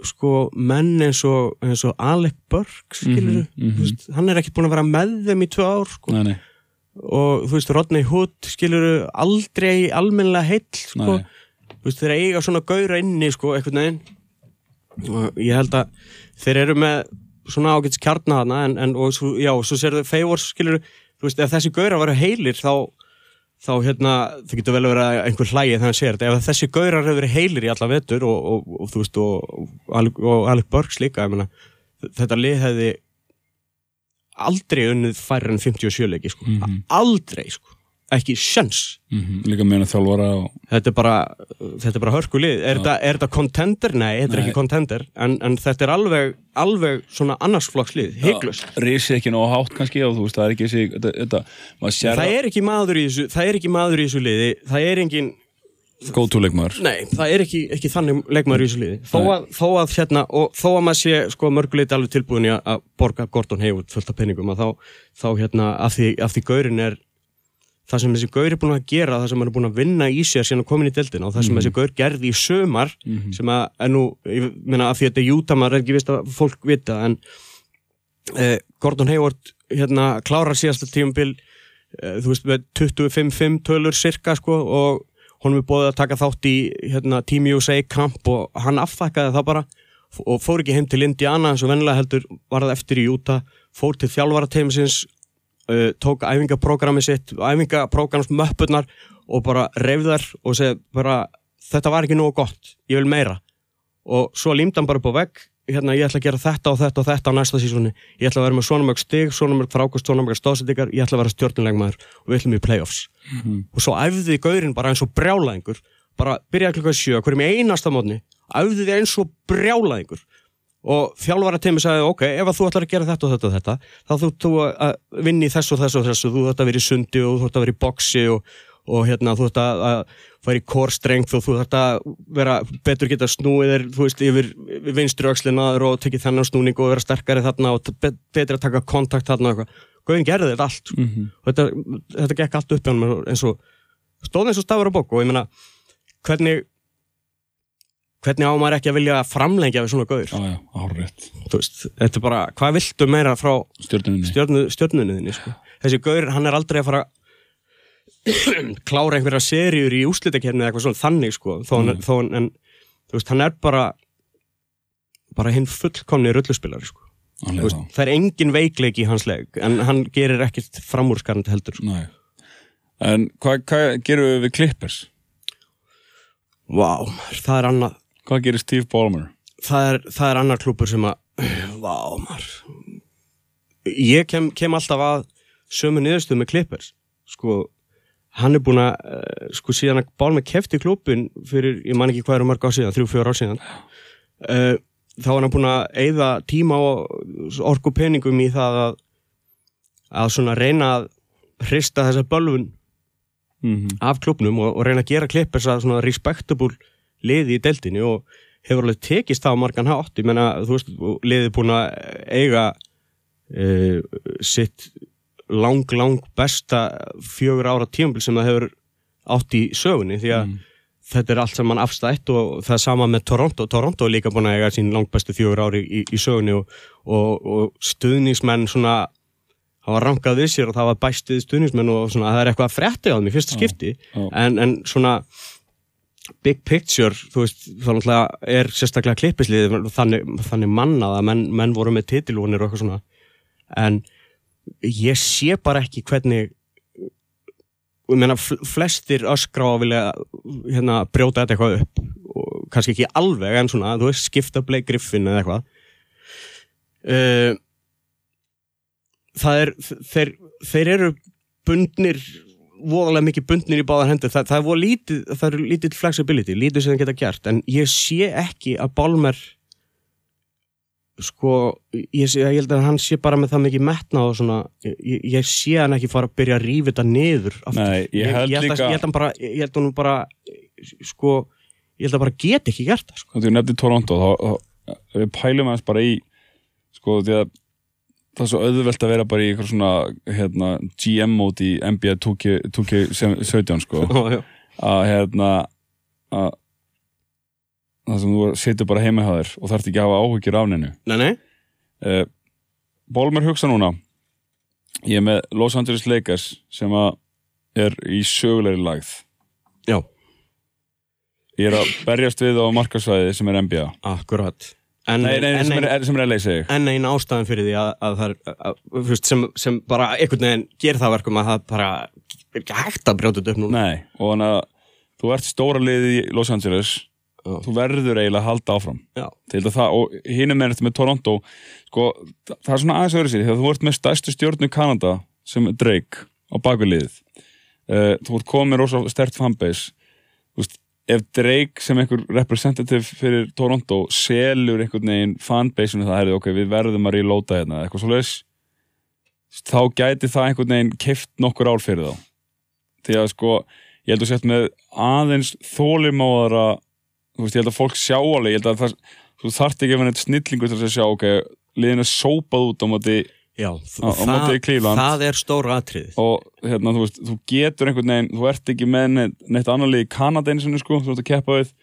sko menn eins og, eins og Alec Burke skilur Mhm, mhm. hann er ekki búin að vera með þeim í tvö ár sko. Nei, nei, og þú veist Rodney Hood skilur aldrei almennilega heill sko. þú veist þeir eiga svona gaura inni sko einhvern veginn. Og ég held að þeir eru með svona ágæts kjarnaðana en, en og svo, já, svo sér þau Favors skilur, þú veist, ef þessi gaurar varu heilir þá, þá hérna það getur vel að vera einhver hlægið þegar hann sér þetta. Ef þessi gaurar hefur verið heilir í alla vetur og, og, og þú veist, og, og, Alec- Burks líka, ég meina þetta lið hefði aldrei unnið færri en 57 leiki sko. Mhm. aldrei, sko ekki sjans Mm Líka meina þjálfara og þetta er bara, þetta er bara hörkulið er, þetta, er þetta contender? Nei, þetta er Nei. ekki contender en, en þetta er alveg, alveg svona annarsflokkslið, hygglust Rísi ekki nóg hátt kannski og þú veist, það er ekki þessi þetta, þetta, það er ekki maður í þessu það er ekki maður í þessu liði það er engin, góðtúleikmaður nei, það er ekki, ekki þannig leikmaður í þessu liði. Þó að, þó að hérna, og þó að maður sé sko mörguleiti alveg tilbúin í að- borga Gordon Hayward fullt af penningum að þá, þá hérna, af því, af því gaurin er það sem þessi gaur er búin að gera það sem hann er búin að vinna í sér síðan að komin í deildina og það sem þessi gaur gerði í sömar sem að, en nú, ég meina að því að þetta er Júta maður er ekki vist að fólk vita en eh, Gordon Hayward hérna klárar síðasta tímabil eh, þú veist með 25-5 tölur cirka sko og honum er búið að taka þátt í hérna, Team USA kamp og hann affækkaði það bara og fór ekki heim til Indiana eins og vennilega heldur var það eftir í Júta fór til þjálfarateimsins uh, tók æfingaprógrami sitt æfingaprógrams möppurnar og bara reyfðar og segi bara þetta var ekki nógu gott, ég vil meira. Og svo límdi hann bara upp á vegg hérna ég ætla að gera þetta og þetta og þetta á næsta sísoni. Ég ætla að vera með svona mörg stig, svona mörg frákast svona mörg stóðsendingar, ég ætla að vera stjórnulegmaður og við ætlum í playoffs. Og svo æfði gaurinn bara eins og brjálæðingur bara byrjaði klukka sjö, hverjum í einasta mótni æfði þið eins og brjálæðingur. Og þjálfara teimi sagði ok, ef að þú ætlar að gera þetta og þetta og þetta þá þú, þú að vinna í þessu og þessu og þessu. Þú ætlar að vera í sundi og þú ætlar að vera í boxi og, og hérna þú ætlar að, að fara í core strength og þú ætlar að vera betur geta snúið þér þú veist yfir, vinstri öxlinaður og tekið þennan snúning og vera sterkari þarna og be, betur að taka kontakt þarna og eitthvað Gauðin gerði þetta allt sko. Mhm. og þetta, þetta gekk allt upp hjá hann eins og stóð eins og stafur á bók og ég meina hvernig hvernig á maður ekki að vilja framlengja við svona gauður Já, já, árétt Þú veist, þetta er bara, hvað viltu meira frá Stjórnuninni stjörnu, stjörnuninni sko? þessi gaur, hann er aldrei að fara klára einhverja seríur í úslitakerni eða eitthvað svona þannig sko, þó hann, Mm. þó hann en, þú veist, hann er bara bara hinn fullkomni rulluspilari sko. Veist, það er engin veikleik í hans leik en hann gerir ekkert framúrskarandi heldur sko. En hvað hva gerum við við Clippers? Vá, það er annað Hvað gerir Steve Ballmer? það er, það er annar klúpur sem að vá, maður ég kem, kem alltaf að sömu niðurstöð með Clippers sko, hann er búin að uh, sko síðan að bál með kefti klúpin fyrir, ég man ekki hvað eru mörg á síðan þrjú, fjör ár síðan uh, þá er hann búin að eyða tíma og orku peningum í það að að svona reyna að hrista þessa bölvun Mm af klubnum og, og reyna að gera klippers að svona respectable liði í deildinni og hefur alveg tekist það á margan hátt. Ég menna, þú veist, liðið búin að eiga e, sitt lang, lang besta fjögur ára tímabil sem það hefur átt í sögunni því að þetta er allt saman afstætt og það er sama með Toronto. Toronto er líka búin að eiga sín langbestu fjögur ári í, í sögunni og, og, og stuðningsmenn svona hafa rankað við sér og það var bæst við stuðningsmenn og svona, það er eitthvað að frétti á þeim í fyrsta skipti. já. en, en svona big picture, þú veist, þá náttúrulega er sérstaklega klippislið þannig, þannig mannað að menn, menn voru með titilvonir og eitthvað svona. En ég sé bara ekki hvernig ég meina fl- flestir öskra á að vilja hérna brjóta þetta eitthvað upp. Og kannski ekki alveg en svona, þú veist, skipta Blake Griffin eða eitthvað. Uh, það er þeir, þeir eru bundnir voðalega mikið bundnir í báðar hendur. Það, það, er voða lítið, það er lítið flexibility lítið sem það geta gert. En ég sé ekki að Balmer sko ég, ég held að hann sé bara með það mikið metna og svona ég, ég sé hann ekki fara að byrja að rífa þetta niður aftur. Nei, ég held ég, held líka- ég held að hann bara ég held hann bara sko ég held að bara get ekki gert það sko. Þú nefndi Toronto þá, þá, við pælum aðeins bara í sko því að það er svo auðvelt að vera bara í eitthvað svona hérna, GM mót í NBA 2K 2K17 sko að hérna að það sem þú situr bara heima hjá þér og þarft ekki að hafa áhyggjur af neinu. Nei, nei, uh, Bólmer hugsa núna ég er með Los Angeles Lakers sem að er í sögulegri lagð já, ég er að berjast við á markasvæði sem er NBA akkurat. En, nei, nei, en, sem, er, sem er LA segi ég. en ein ástæðan fyrir því að, að það er að, sem, sem bara einhvern veginn gerir það verkum að það bara er ekki hægt að brjóta þetta upp núna. Nei, og þannig að þú ert stóra liðið í Los Angeles. Þú verður eiginlega að halda áfram. Það, og hinn er með þetta með Toronto sko, það er svona aðeins að vera sér því að þú ert með stærstu stjórnu Kanada sem Drake á bakvið liðið. Uh, þú ert komið með rosa stert fanbase. Veist, ef Drake sem einhver representative fyrir Toronto selur einhvern veginn fanbase-unu það er ok, við verðum að reloada hérna eitthvað svo leis þá gæti það einhvern veginn keift nokkur ál fyrir þá. Því að sko, ég held að sett með aðeins þólimóðara þú veist, ég held að fólk sjá alveg ég held að það, þú þarft ekki að vera neitt snillingu til að sjá, ok, liðin er sópað út á móti já Á- á móti Cleveland. það er stóra atriðið. Og hérna, þú veist, þú getur einhvern veginn, þú ert ekki með neitt, neitt annar lið í Kanada einu sinni, sko, þú ert að keppa við.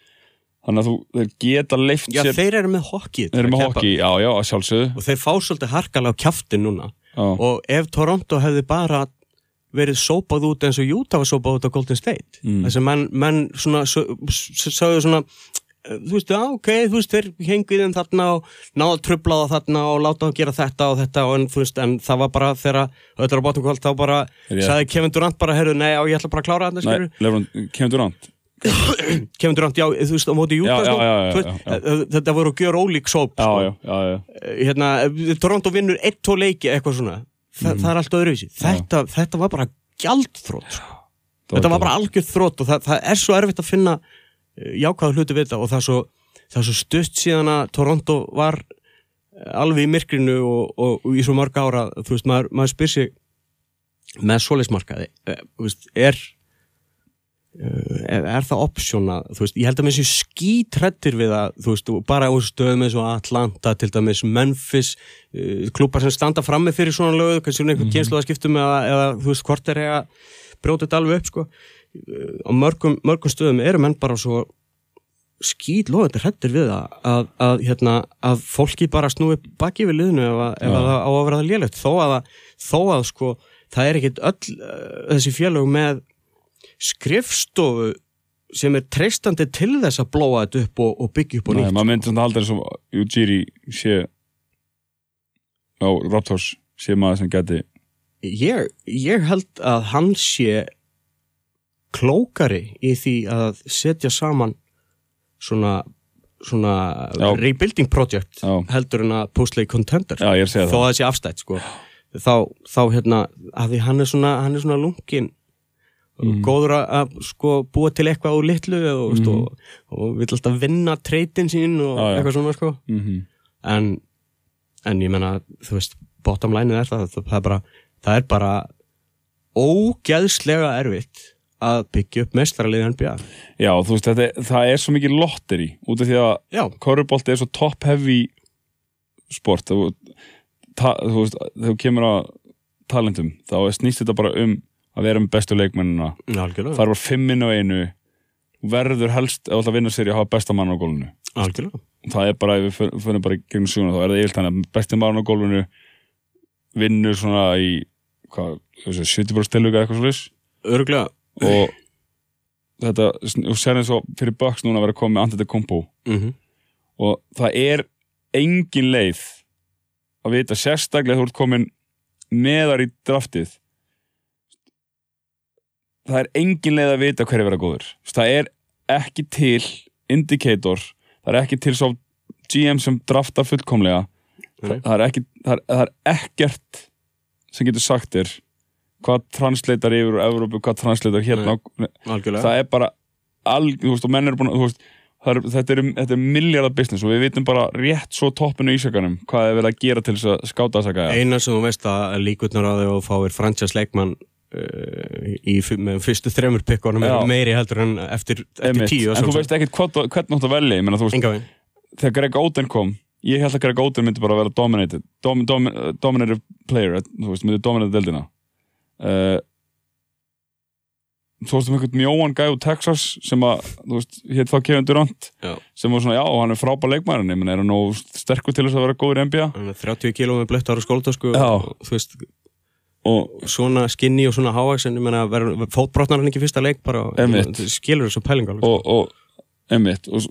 Þannig að þú, geta leift Já, sér, þeir eru með hockey þeir eru með hockey, já, já, sjálfsögðu. Og þeir fá svolítið harkalega á kjaftin núna. Já, og ef Toronto hefði bara verið sópað út eins og Utah var sópað út á Golden State. Mm. þessi menn, menn svona sö- s- sögðu svona eh, þú veist, já, ok, þú veist, þeir hengu í þeim þarna og náðu að trubla það þarna og láta það gera þetta og þetta og en, þú veist, en það var bara þegar er á botnum kvöld, þá bara sagði Kevin Durant bara, heyrðu, nei, já, ég ætla bara að klára þetta, Lebron, kemur Durant. Kevin Durant, já, þú veist, á móti já, sko, eh, þetta voru gjör ólík sóp, sko. já, hérna, Toronto vinnur 1-2 leiki eitthvað svona, Þa, Mhm. það er allt öðruvísi þetta, þetta var bara gjaldþrótt sko. þetta var bara algjör þrótt og það, það er svo erfitt að finna uh, jákvæða hluti við þetta og það er svo, það er svo stutt síðan að Toronto var eh, alveg í myrkrinu og, og, og í svo mörg ára þú veist, maður, maður spyr sig með svoleiðsmarkaði eh, er eh, er, er það option að, þú veist, ég held að mér sé skítrættir við að, þú veist, bara á stöðum eins og Atlanta, til dæmis Memphis, uh, klúpar sem standa frammi fyrir svona lögu, kannski svona einhver mm -hmm. skiptum eða, eða, þú veist, hvort er að brjóta þetta alveg upp, sko Uh, á mörgum, mörgum stöðum eru menn bara svo skýt loðandi hrættir við það að, að, hérna, að fólki bara snúi baki við liðinu ef, að, ef Já. að það á að vera það lélegt þó að, þó að sko, það er ekkit öll þessi félög með skrifstofu sem er treystandi til þess að blóa þetta upp og, og byggja upp og Nei, nýtt maður myndi svona aldrei eins og Ujiri sé á Raptors sé maður sem geti ég, ég held að hann sé klókari í því að setja saman svona svona rebuilding project Já. heldur en að postlega contender Já, að þó að það sé afstætt sko. þá, þá hérna að því hann er svona, hann er svona lungin Mhm. góður að, sko, búa til eitthvað úr litlu og, mm og, og vill alltaf vinna treytin sín og já. eitthvað svona sko. mm en, en ég menna þú veist, bottom line er það það er bara, það er bara ógeðslega erfitt að byggja upp mestrarlið NBA Já, þú veist, þetta, er- það er svo mikið lotteri út af því að já, korfubolti er svo top heavy sport þú, ta, þú veist, þegar þú kemur að talentum, þá snýst þetta bara um að vera með bestu leikmennina algjörlega. Það er bara fimm inn á einu verður helst, að vinna sér að hafa besta mann á algjörlega. Það er bara, ef við förum bara í gegnum suguna þá er það yfirlt hann að besti mann á gólfinu vinnur svona í hvað, þú veist, 70% tilvika eitthvað svo örgulega og þetta, og sér eins og fyrir Bucks núna að vera með Antetokounmpo. Mm og það er engin leið að vita sérstaklega þú ert komin neðar í draftið það er engin leið að vita hver er vera góður. Það er ekki til indicator, það er ekki til svo GM sem draftar fullkomlega. Nei. það er, ekki, það, er, það er ekkert sem getur sagt þér hvað translatar yfir úr Evrópu, hvað translatar hérna algjörlega. Það er bara alg, veist, eru búin veist, það er, þetta er, er miljardar business og við vitum bara rétt svo toppinu í ísjakanum hvað er verið að gera til þess að skáta þess að gæja. Eina sem þú veist að líkutnar að þau fáir franchise leikmann uh, í, fyrstu þremur pikkonum er meiri heldur en eftir, eftir tíu en þú veist ekkert hvernig að þú veginn. þegar Greg Oden kom ég held að Greg Oden myndi bara vera dominated dom, dom, dominated player þú veist, myndi dominata deildina. Uh, þú veist um einhvern mjóan gæ úr Texas sem að, þú veist, hétt þá Kevin Durant Já. sem var svona, já, hann er frábær leikmærin ég menn, er hann sterkur til þess að vera góður NBA Hann er 30 kíló með blöttar og skóldasku og þú veist, og svona skinny og svona verður- fótbrotnar hann ekki fyrsta leik bara, og- skilur þessu pælingu alveg. og, og emitt og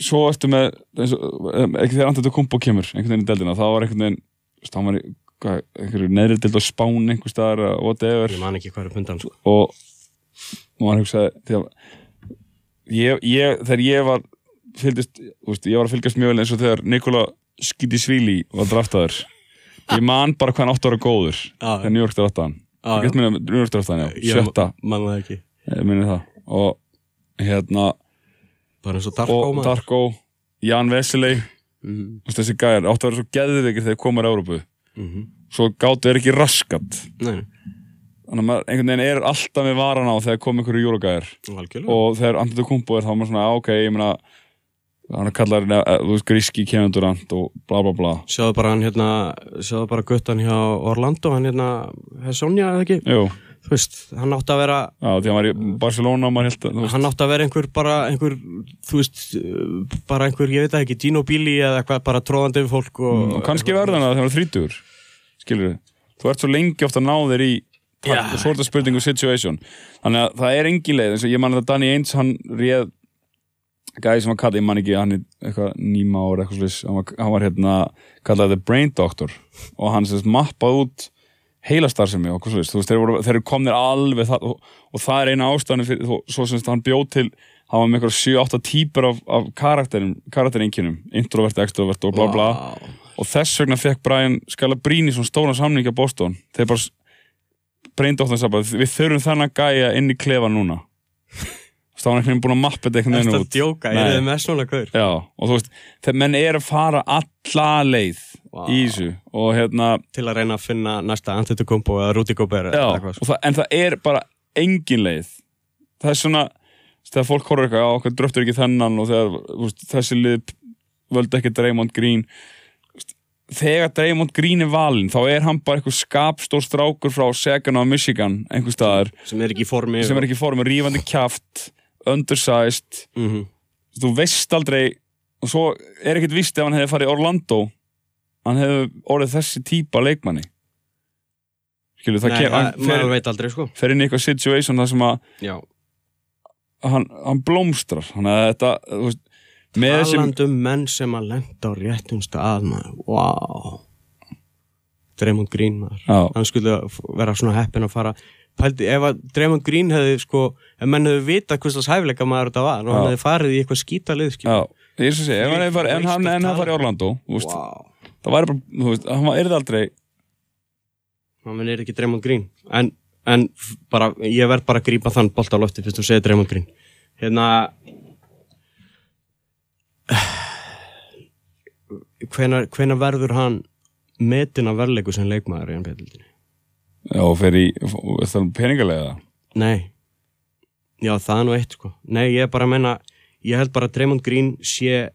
svo ertu með og, ekki þegar Antetokounmpo Kumpo kemur einhvern veginn í deildina, þá var einhvern veginn einhverju neðri deild á Spán einhver staðar, eða whatever Ég man ekki hvað er pundan, sko. og og hann hugsaði ég, ég, þegar ég var fylgist, veist, ég var að fylgjast mjög vel eins og þegar Nikola Skidisvili var draftaður ég man bara hvað hann átti að vera góður þegar New York draftaði hann Ég get minna New York draftaði hann, já, sjötta. ég minni það. Og hérna Bara eins og Darko, og. Darko, Jan Veseley þú veist, þessi gæjar áttu að vera svo geðveikir þegar komur á Európu mhm. svo gáttu er ekki raskat. Nei, þannig að einhvern veginn er alltaf með varan á þegar kom einhverju algjörlega. og þegar Antetokounmpo er þá er maður svona, ok, ég meina hann er kallar, eh, þú veist, gríski Kevin Durant og bla bla bla. Sjáðu bara hann hérna, sjáðu bara guttan hjá Orlando, hann hérna, hér Sonja, eða ekki? Jú, Þú veist, hann átti að vera, já, því hann var í Barcelona held hann átti að vera einhver bara, einhver, þú veist, bara einhver, ég veit ekki, Dino Billy eða eitthvað, bara tróðandi við fólk og... og kannski verða hann að það var þrítugur skilur þú ert svo lengi ofta að ná þér í Já. sorta spurningu situation. Þannig að það er engin leið eins og ég man að Danny Ainge hann réð gæði sem var kallað, ég man ekki hann er eitthvað nýma ára eitthvað slis hann hann var hérna kallað The Brain Doctor og hann sérst mappað út heila starfsemi og eitthvað slis þú veist, þeir, voru, þeir komnir alveg það, og, og það er eina ástæðan fyrir, og svo semst hann bjóð til hann var með eitthvað 7-8 típur af, af karakterin, karakterinkinum introvert, extrovert og bla bla. Vá. og þess vegna fekk Brian Scalabrine svona stóran samning á Boston. Þeir bara breyndóttan sá bara við þurfum þannig að gæja inn í klefa núna þá hann einhvern veginn búin að mappa þetta einhvern Þetta veginn út djóka, Nei. er með svona gaur? Já, og þú veist, þegar menn er að fara alla leið Vá. í þessu og hérna, Til að reyna að finna næsta Antetokounmpo eða já, eða eitthvað. það, en það er bara engin leið það er svona, þegar fólk horfir eitthvað á hvað dröftur ekki þennan og þegar veist, þessi lið völdi ekki Draymond Green þegar Draymond Green er valinn þá er hann bara eitthvað skapstór strákur frá Saginaw, Michigan, einhver staðar Sem er ekki í formi. er ekki fórum með rífandi kjaft undersized Mm -hmm. þú veist aldrei og svo er ekkert víst ef hann hefði farið í Orlando hann hefði orðið þessi típa leikmanni skilur það það, hann maður veit aldrei, sko. fer inn í eitthvað situation þar sem að hann, hann blómstrar hann að þetta veist, með þessum Talandi um menn sem að lenda á réttum stað, maður. Vá. Draymond Green, maður. Hann skulle vera svona heppin að fara Pældi, ef að Draymond Green hefði sko, ef menn hefði vitað hvers slags hæfileika maður þetta var og hann hefði farið í eitthvað skítalið já, ég er svo að segja ef hann hefði farið, en hann, hann farið í Orlando veist, Vá. það væri bara, þú veist, hann var yrði aldrei hann er ekki Draymond Green en, en bara, ég verð bara að grípa þann bolt á lofti fyrst þú segir Draymond Green hérna hvenar, hvenar verður hann metin að verleiku sem leikmaður í NBA-dildinni? Já, og fer í, peningalega? Nei. Já, það er nú eitt sko. Nei, ég er bara að menna Ég held bara að Draymond Green sé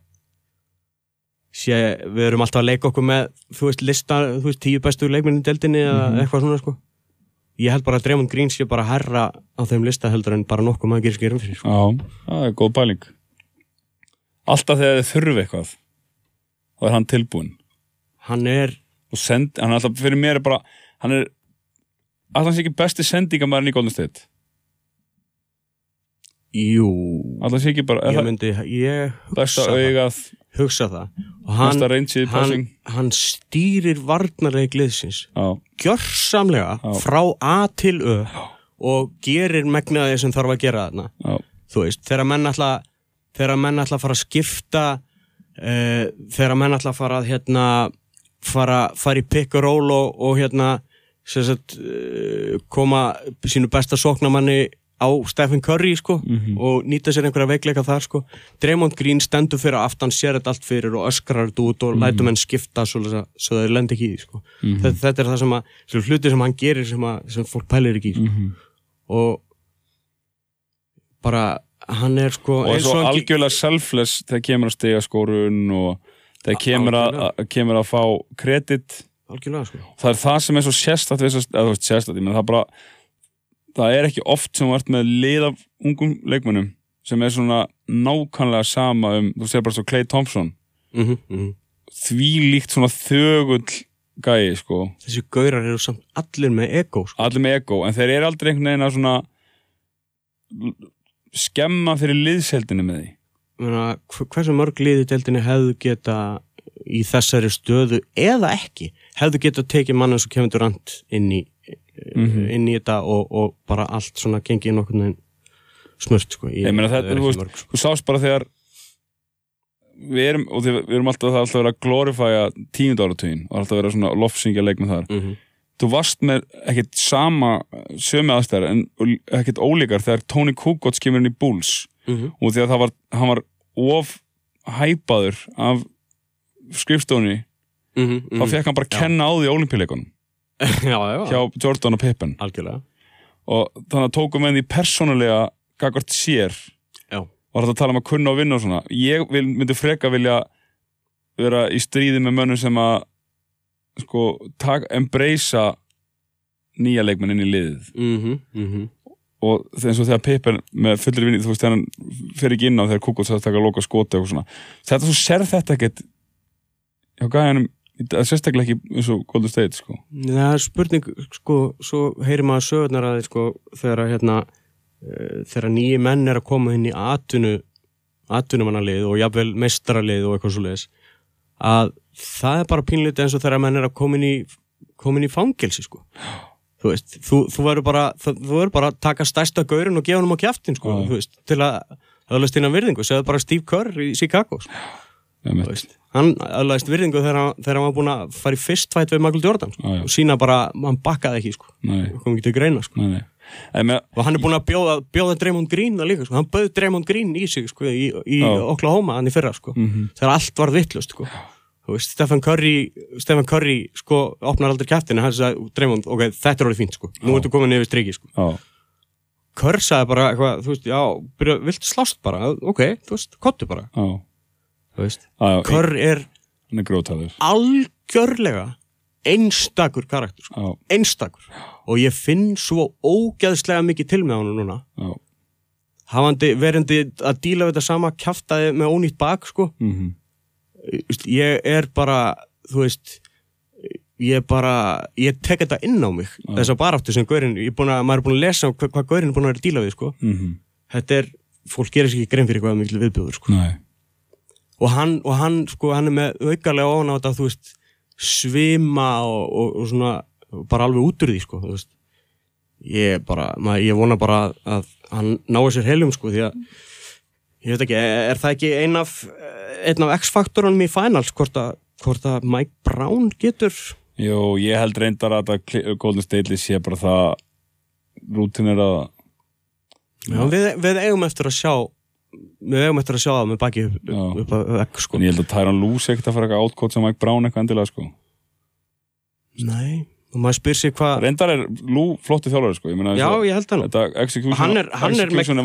sé, við erum alltaf að leika okkur með þú veist, lista, þú veist, tíu bestu leikminni í deildinni eða Mhm. eitthvað svona sko. Ég held bara að Draymond Green sé bara herra á þeim lista heldur en bara nokkuð maður gerir skerum fyrir sko. já, það er góð bæling alltaf þegar þið þurfi eitthvað þá er hann tilbúinn. Hann er og send, hann er alltaf fyrir mér bara hann er alltaf sé ekki besti sendingamæðurinn í Golden State? Jú. Alltaf sé ekki bara Ég myndi, ég hugsa það, augað, hugsa það. Og hann, hann, hann stýrir varnarleik liðsins. Já, gjörsamlega Já. frá A til Ö og gerir megnaði sem þarf að gera þarna. Já, þú veist, þegar menn ætla þegar menn að fara að skipta uh, þegar menn að fara að hérna fara, fara í pick and roll og, og hérna sagt, uh, koma sínu besta sóknamanni á Stephen Curry sko Mhm. og nýta sér einhverja veikleika þar sko Draymond Green stendur fyrir aftan sér þetta allt fyrir og öskrar þetta út og lætur menn skipta svo, svo þeir lendi ekki í því sko Mhm. þetta, þetta er það sem að, sem hluti sem hann gerir sem, að, sem fólk pælir ekki í sko. Mhm. og bara hann er sko og eins svo algjörlega selfless þegar kemur að stiga skórun og þegar kemur að, að, kemur að fá kredit algjörlega sko. Það er það sem er svo við menn það það er ekki oft sem þú ert með lið af ungum leikmönnum sem er svona nákvæmlega sama um, þú sér bara svo Clay Thompson. Mm -hmm, því líkt svona þögull gæi sko, þessi gaurar eru samt allir með ego sko. allir með ego en þeir eru aldrei einhvern veginn að svona skemma fyrir liðseldinu með því. Meina, hv- hversu mörg liði deildinni hefðu geta í þessari stöðu eða ekki, hefðu geta tekið mann eins og Kevin Durant inn í Mhm. inn í þetta og, og bara allt svona gengið nokkurn veginn smurt sko, Ég meina þetta, þú veist, sko. þú sást bara þegar við erum, og því, við erum alltaf það alltaf verið að glorifæja tíund áratugin og alltaf verið svona lofsingja leik með þar Mhm. þú varst með ekkert sama sömu aðstæðar en ekkert ólíkar þegar Tony Kukoc kemur inn í Bulls Mhm. og því að það var, hann var of hæpaður af skrifstóni, Mhm, þá mhm. fekk hann bara að kenna á því já, hjá Jordan og Pippen. Algjörlega. Og þannig að tókum við því persónulega gagvart sér. Já. var þetta að tala um að kunna og vinna og svona. Ég vil, myndi freka vilja vera í stríði með mönnum sem að sko, embracea nýja leikmenn inn í liðið. Mhm, mhm. og eins og þegar Pippen með fullri vinni, þú veist, þegar hann fer ekki inn á þegar Kukoc að taka loka skoti og svona. Þetta, þú ser þetta ekkert hjá gæjanum, það er sérstaklega ekki eins og Golden State, sko Það er spurning, sko, svo heyrir maður sögurnar að sko, þegar hérna, uh, þegar nýji menn er að koma inn í atvinnu, atvinnumannalið og jafnvel mestralið og eitthvað svo leiðis, að það er bara pínlítið eins og þegar menn er að koma inn í, koma inn í fangelsi, sko. Þú veist, þú, þú verður bara, bara að taka stærsta gaurin og gefa hann á kjaftin, sko, Já. þú veist, til að öðlast þína virðingu, segðu bara Steve Kerr í Chicago, sko. Hann öðlaðist virðingu þegar, hann- þegar hann var búinn að fara í fyrst fætt við Michael Jordan, já. og sína bara, hann bakkaði ekki, sko Nei, kom ekki til greina sko. nei, nei En og hann er búinn að bjóða, bjóða Draymond Green það líka, sko. hann bauð Draymond Green í sig sko, í, í. Oklahoma hann í fyrra sko. Mhm. þegar allt var vittlust sko. Stephen Curry Stephen Curry sko, opnar aldrei kæftinu hann sagði, Draymond, ok, þetta er orðið fínt sko. nú ertu komin yfir striki sko. já, Curry sagði bara, eitthvað, þú veist, já byrja, viltu slást bara, ok, þú veist, kottu bara já Curry er er algjörlega einstakur karakter, sko. Einstakur og ég finn svo ógæðslega mikið til með hann núna já hafandi verandi að díla við þetta sama kjaftaði með ónýtt bak sko. mm Veist, ég er bara þú veist ég bara, ég tek þetta inn á mig Já. þess að baráttu sem gaurin maður er búin að lesa um hvað, hvað gaurin er búin að vera að díla við sko. -hmm. þetta er, fólk gerir sér ekki grein fyrir hvað mikil viðbjóður sko. Nei, og hann, og hann, sko, hann er með aukarlega ofan á þetta, þú veist svima og, og, og svona bara alveg út úr því, sko þú veist. ég bara, maður, ég vona bara að hann nái sér heljum, sko því að ég veit ekki, er, það ekki ein af einn af X-faktorunum í finals, hvort að, hvort að Mike Brown getur jú, ég held reyndar að Golden State sé bara það rútin er að Já, við, við eigum eftir að sjá við eigum eftir að sjá það með baki upp, upp, að X, sko. En ég held að Tyron Lue sé ekkert að fara eitthvað átkótt sem Mike Brown eitthvað endilega sko. Nei, og maður spyr sér hvað reyndar er Lue flottu þjálfari sko. Ég meina Já, ég held nú. þetta execution, Hann er-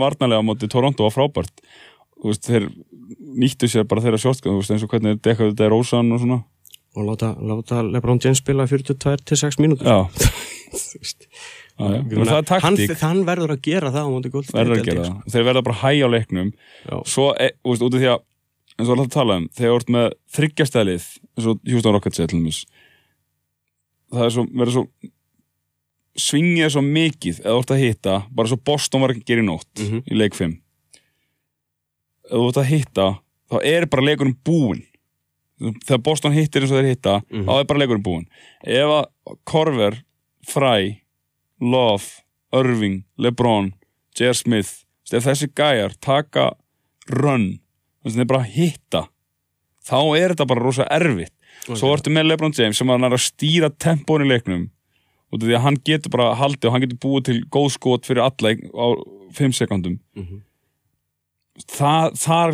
varnarlega á móti Toronto var frábært. Veist, þeir nýttu sér bara þeirra veist, eins og hvernig dekkaðu þetta er Rósan og svona. Og láta, láta Lebron James spila 42-6 mínútur. Já, Og er taktík hann, hann verður að gera það á móti Gold State, verður að gera það. Þeir verða bara hæ á leiknum. Já. svo, e, veist, út af því að eins og alltaf að tala um, þegar þú ert með þryggjastælið eins og Houston Rockets eða til dæmis það er svo, verður svo svingið svo mikið eða þú ert að hitta, bara svo Boston var að gera í nótt Mhm. í leik 5 ef þú ert að hitta þá er bara leikurinn búinn. Þegar Boston hittir eins og þeir hitta Mhm. þá er bara leikurinn búinn. Ef að Korver, Fry Love, Irving Lebron, J.R. Smith þessi gæjar taka run, þess að þeir bara hitta þá er þetta bara rosa erfitt Ok. svo ertu með Lebron James sem er að stýra tempóin í leiknum af því að hann getur bara haldið og hann getur búið til góð skot fyrir alla á 5 sekundum Mhm. Þa, þar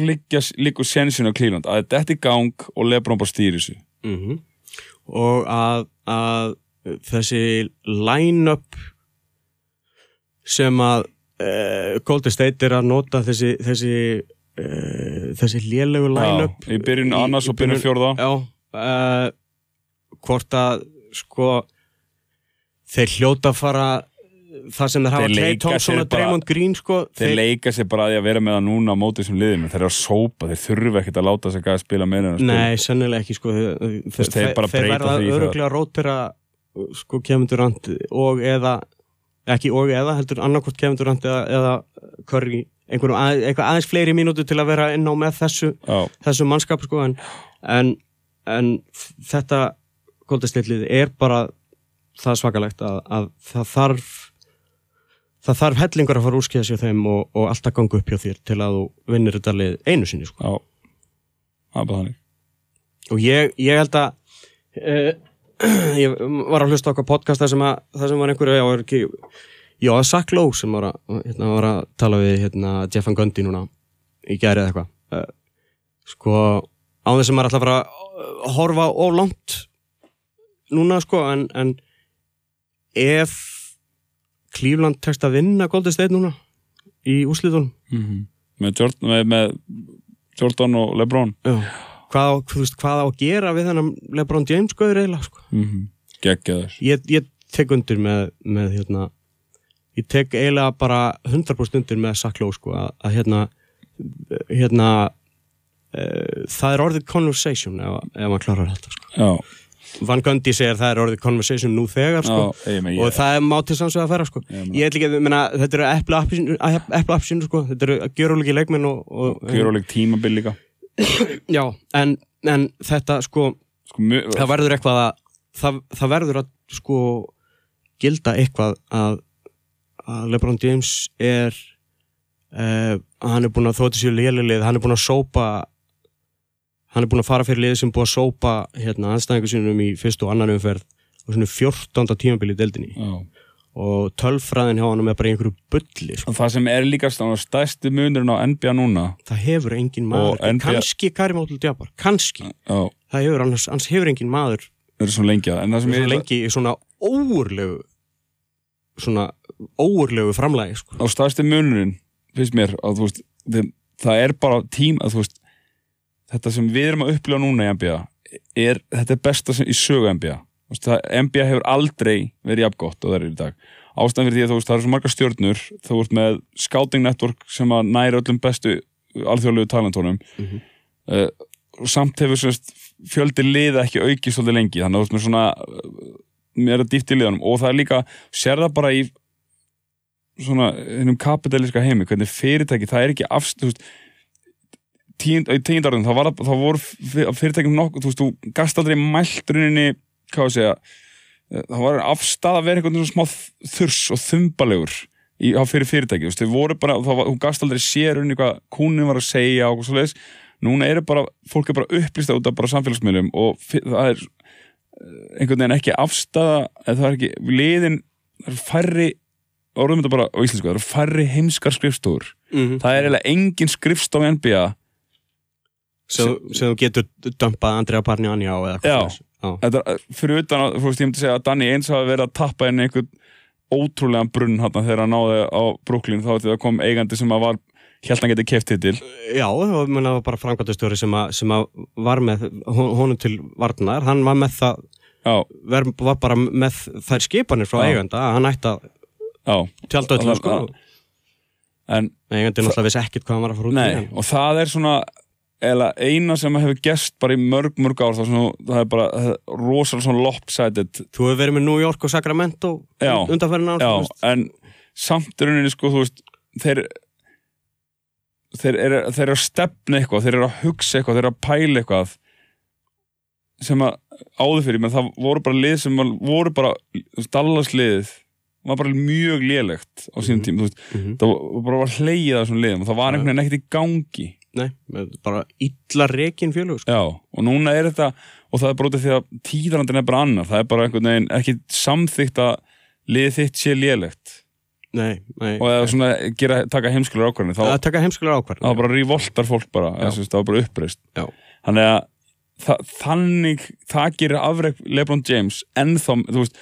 liggur sensinu á Cleveland að þetta er gang og Lebron bara stýri þessu Mhm. og að, að þessi line-up sem að uh, Golden State er að nota þessi þessi, uh, þessi lélegu line-up í byrjun annars og byrjun fjórða. Já, uh, hvort að sko þeir hljóta að fara það sem þeir hafa Þeir Clay Thompson sér og Draymond Green sko, þeir leika sér bara að því að vera með það núna á móti sem liðinu, þeir eru að sópa þeir þurfa ekkert að láta að gæða spila að spila. Nei, sennilega ekki sko þeir, þeir þeir verða öruglega rótbera sko Kevin Durant og eða ekki og eða, heldur annarkvort Kevin Durant eða, eða Curry. Að, eitthvað aðeins fleiri mínútu til að vera inn á með þessu, þessu mannskap sko en, en, en þetta góldastillið er bara það svakalegt að, að það þarf það þarf hellingur að fara úrskýða sér þeim og, og alltaf ganga upp hjá þér til að þú vinnir þetta lið einu sinni sko. já. Það er bara þannig. Og ég, ég held að uh, ég var að hlusta okkar podcast þar sem, að, þar sem var einhverju já, var ekki, já, Zach Lowe sem var að, hérna, var að tala við hérna, Jeff Van Gundy núna í eða eitthvað. Uh, sko, á þess að maður að fara að horfa of langt núna sko en, en ef Cleveland tekst að vinna Golden State núna í úsliðunum mm með, Jordan, með, með Jordan og Lebron. Já. Hvað, á- veist, hvað á að gera við þennan LeBron James skoður eiginlega sko. mm -hmm. geggjaður ég, ég tek undir með, með hérna, ég tek eiginlega bara 100% undir með Lowe sko, að, að hérna hérna uh, það er orðið conversation ef, ef maður klarar þetta sko. Van Gundy segir það er orðið conversation nú þegar sko. já, ég og ég það er mátir samsög að færa sko. Ég meina- ég ætla ekki að, menna, þetta eru epla appsinu sko. þetta eru gjörulegi leikmenn og, og, Gjöruleg tímabil líka já, en, en þetta sko sko, mjö, það verður eitthvað að það, það verður að sko gilda eitthvað að, að Lebron James er uh, hann er búin að þóti sér lélilið, hann er búin að sópa hann er búin að fara fyrir lið sem búin að sópa hérna anstæðingu sínum í fyrstu og annan umferð og svona 14. tímabili í deildinni já. Og tölfræðin hjá hann er bara einhverju bulli sko. Það sem er líka stann, stærsti munurinn á NBA núna. Það hefur engin maður, NBA kannski Karim Óttul-Djabar, kannski. Já, það hefur, annars, annars hefur engin maður. Er svo lengi en það sem svo er lengi í svona óurlegu svona óurlegu framlægi sko. á stærsti munurinn finnst mér að þú veist þið, það er bara tím að þú veist þetta sem við erum að upplifa núna í NBA er, þetta er besta sem, í sögu NBA NBA hefur aldrei verið jafn gott og það er í dag. Ástæðan fyrir því að þú veist, það eru svo marga stjórnur þú veist með scouting network sem að næra öllum bestu alþjóðlegu talentónum Mhm. uh, og samt hefur sérst, fjöldi liða ekki aukið svolítið lengi þannig að þú veist með svona uh, meira dýft í liðanum og það er líka, sér það bara í svona hennum kapitalíska heimi, hvernig fyrirtæki, það er ekki afstöðust tíund, í tíundarðum, það, var, það voru fyr- fyrirtækjum nokkuð, þú veist, þú gast aldrei mælt hvað að segja eh, það var afstæð að vera einhvern svona smá þurs og þumbalegur í, á fyrir fyrirtæki, þau voru bara það var, þú gast aldrei sér rauninni hvað kúnin var að segja og svo leiðis, núna eru bara fólk er bara upplýst út af bara samfélagsmiðlum og það er eh, einhvern veginn ekki afstæða það er ekki, liðin það er færri orðum þetta bara á íslensku, það eru færri heimskar skrifstofur mm það er eiginlega engin skrifstof í NBA sem, þú getur dömpað Andrea Bargnani á eða Já. eitthvað svoleiðis. Þetta, er- fyrir utan að, þú veist, ég myndi segja að Danny eins hafi verið að tappa inn einhvern ótrúlegan brunn hann þegar hann náði á Brooklyn. Þá þetta kom eigandi sem að var held hann getið keft titil. Já, það var bara framkvæmtastjóri sem, að- sem að var með hon- honum til varnar, hann var með það ver, var bara með þær skipanir frá Já. eiganda að hann ætti að já, tjálta öllum sko en eigandi náttúrulega vissi ekkert hvað hann var að fara út í nei, en- og það er svona eða eina sem hefur gerst bara í mörg, mörg ár er, svona, það er bara er rosalega svona lopsided. Þú hefur verið með New York og Sacramento undanferðin ár Já, en samt í rauninni sko, þú veist, þeir þeir eru, þeir eru að stefna eitthvað, þeir eru að hugsa eitthvað, þeir eru að pæla eitthvað sem að áður fyrir, menn það voru bara lið sem voru bara, Dallas liðið var bara mjög lélegt á sínum Mhm. tím, þú veist, Mhm. það var bara af þessum liðum og það var einhvern veginn ekkert í gangi Nei, bara illa rekin fjölu sko. Já, og núna er þetta og það er bara út af því að tíðarandinn er bara annar það er bara einhvern veginn ekki samþykkt að liðið þitt sé lélegt. Nei, nei. Og eða svona gera, taka heimskulega ákvarðanir þá að taka heimskulega ákvarð það bara revoltar fólk bara það var bara uppreist. Já. þannig að það, þannig það gerir afreg LeBron James ennþá, þú veist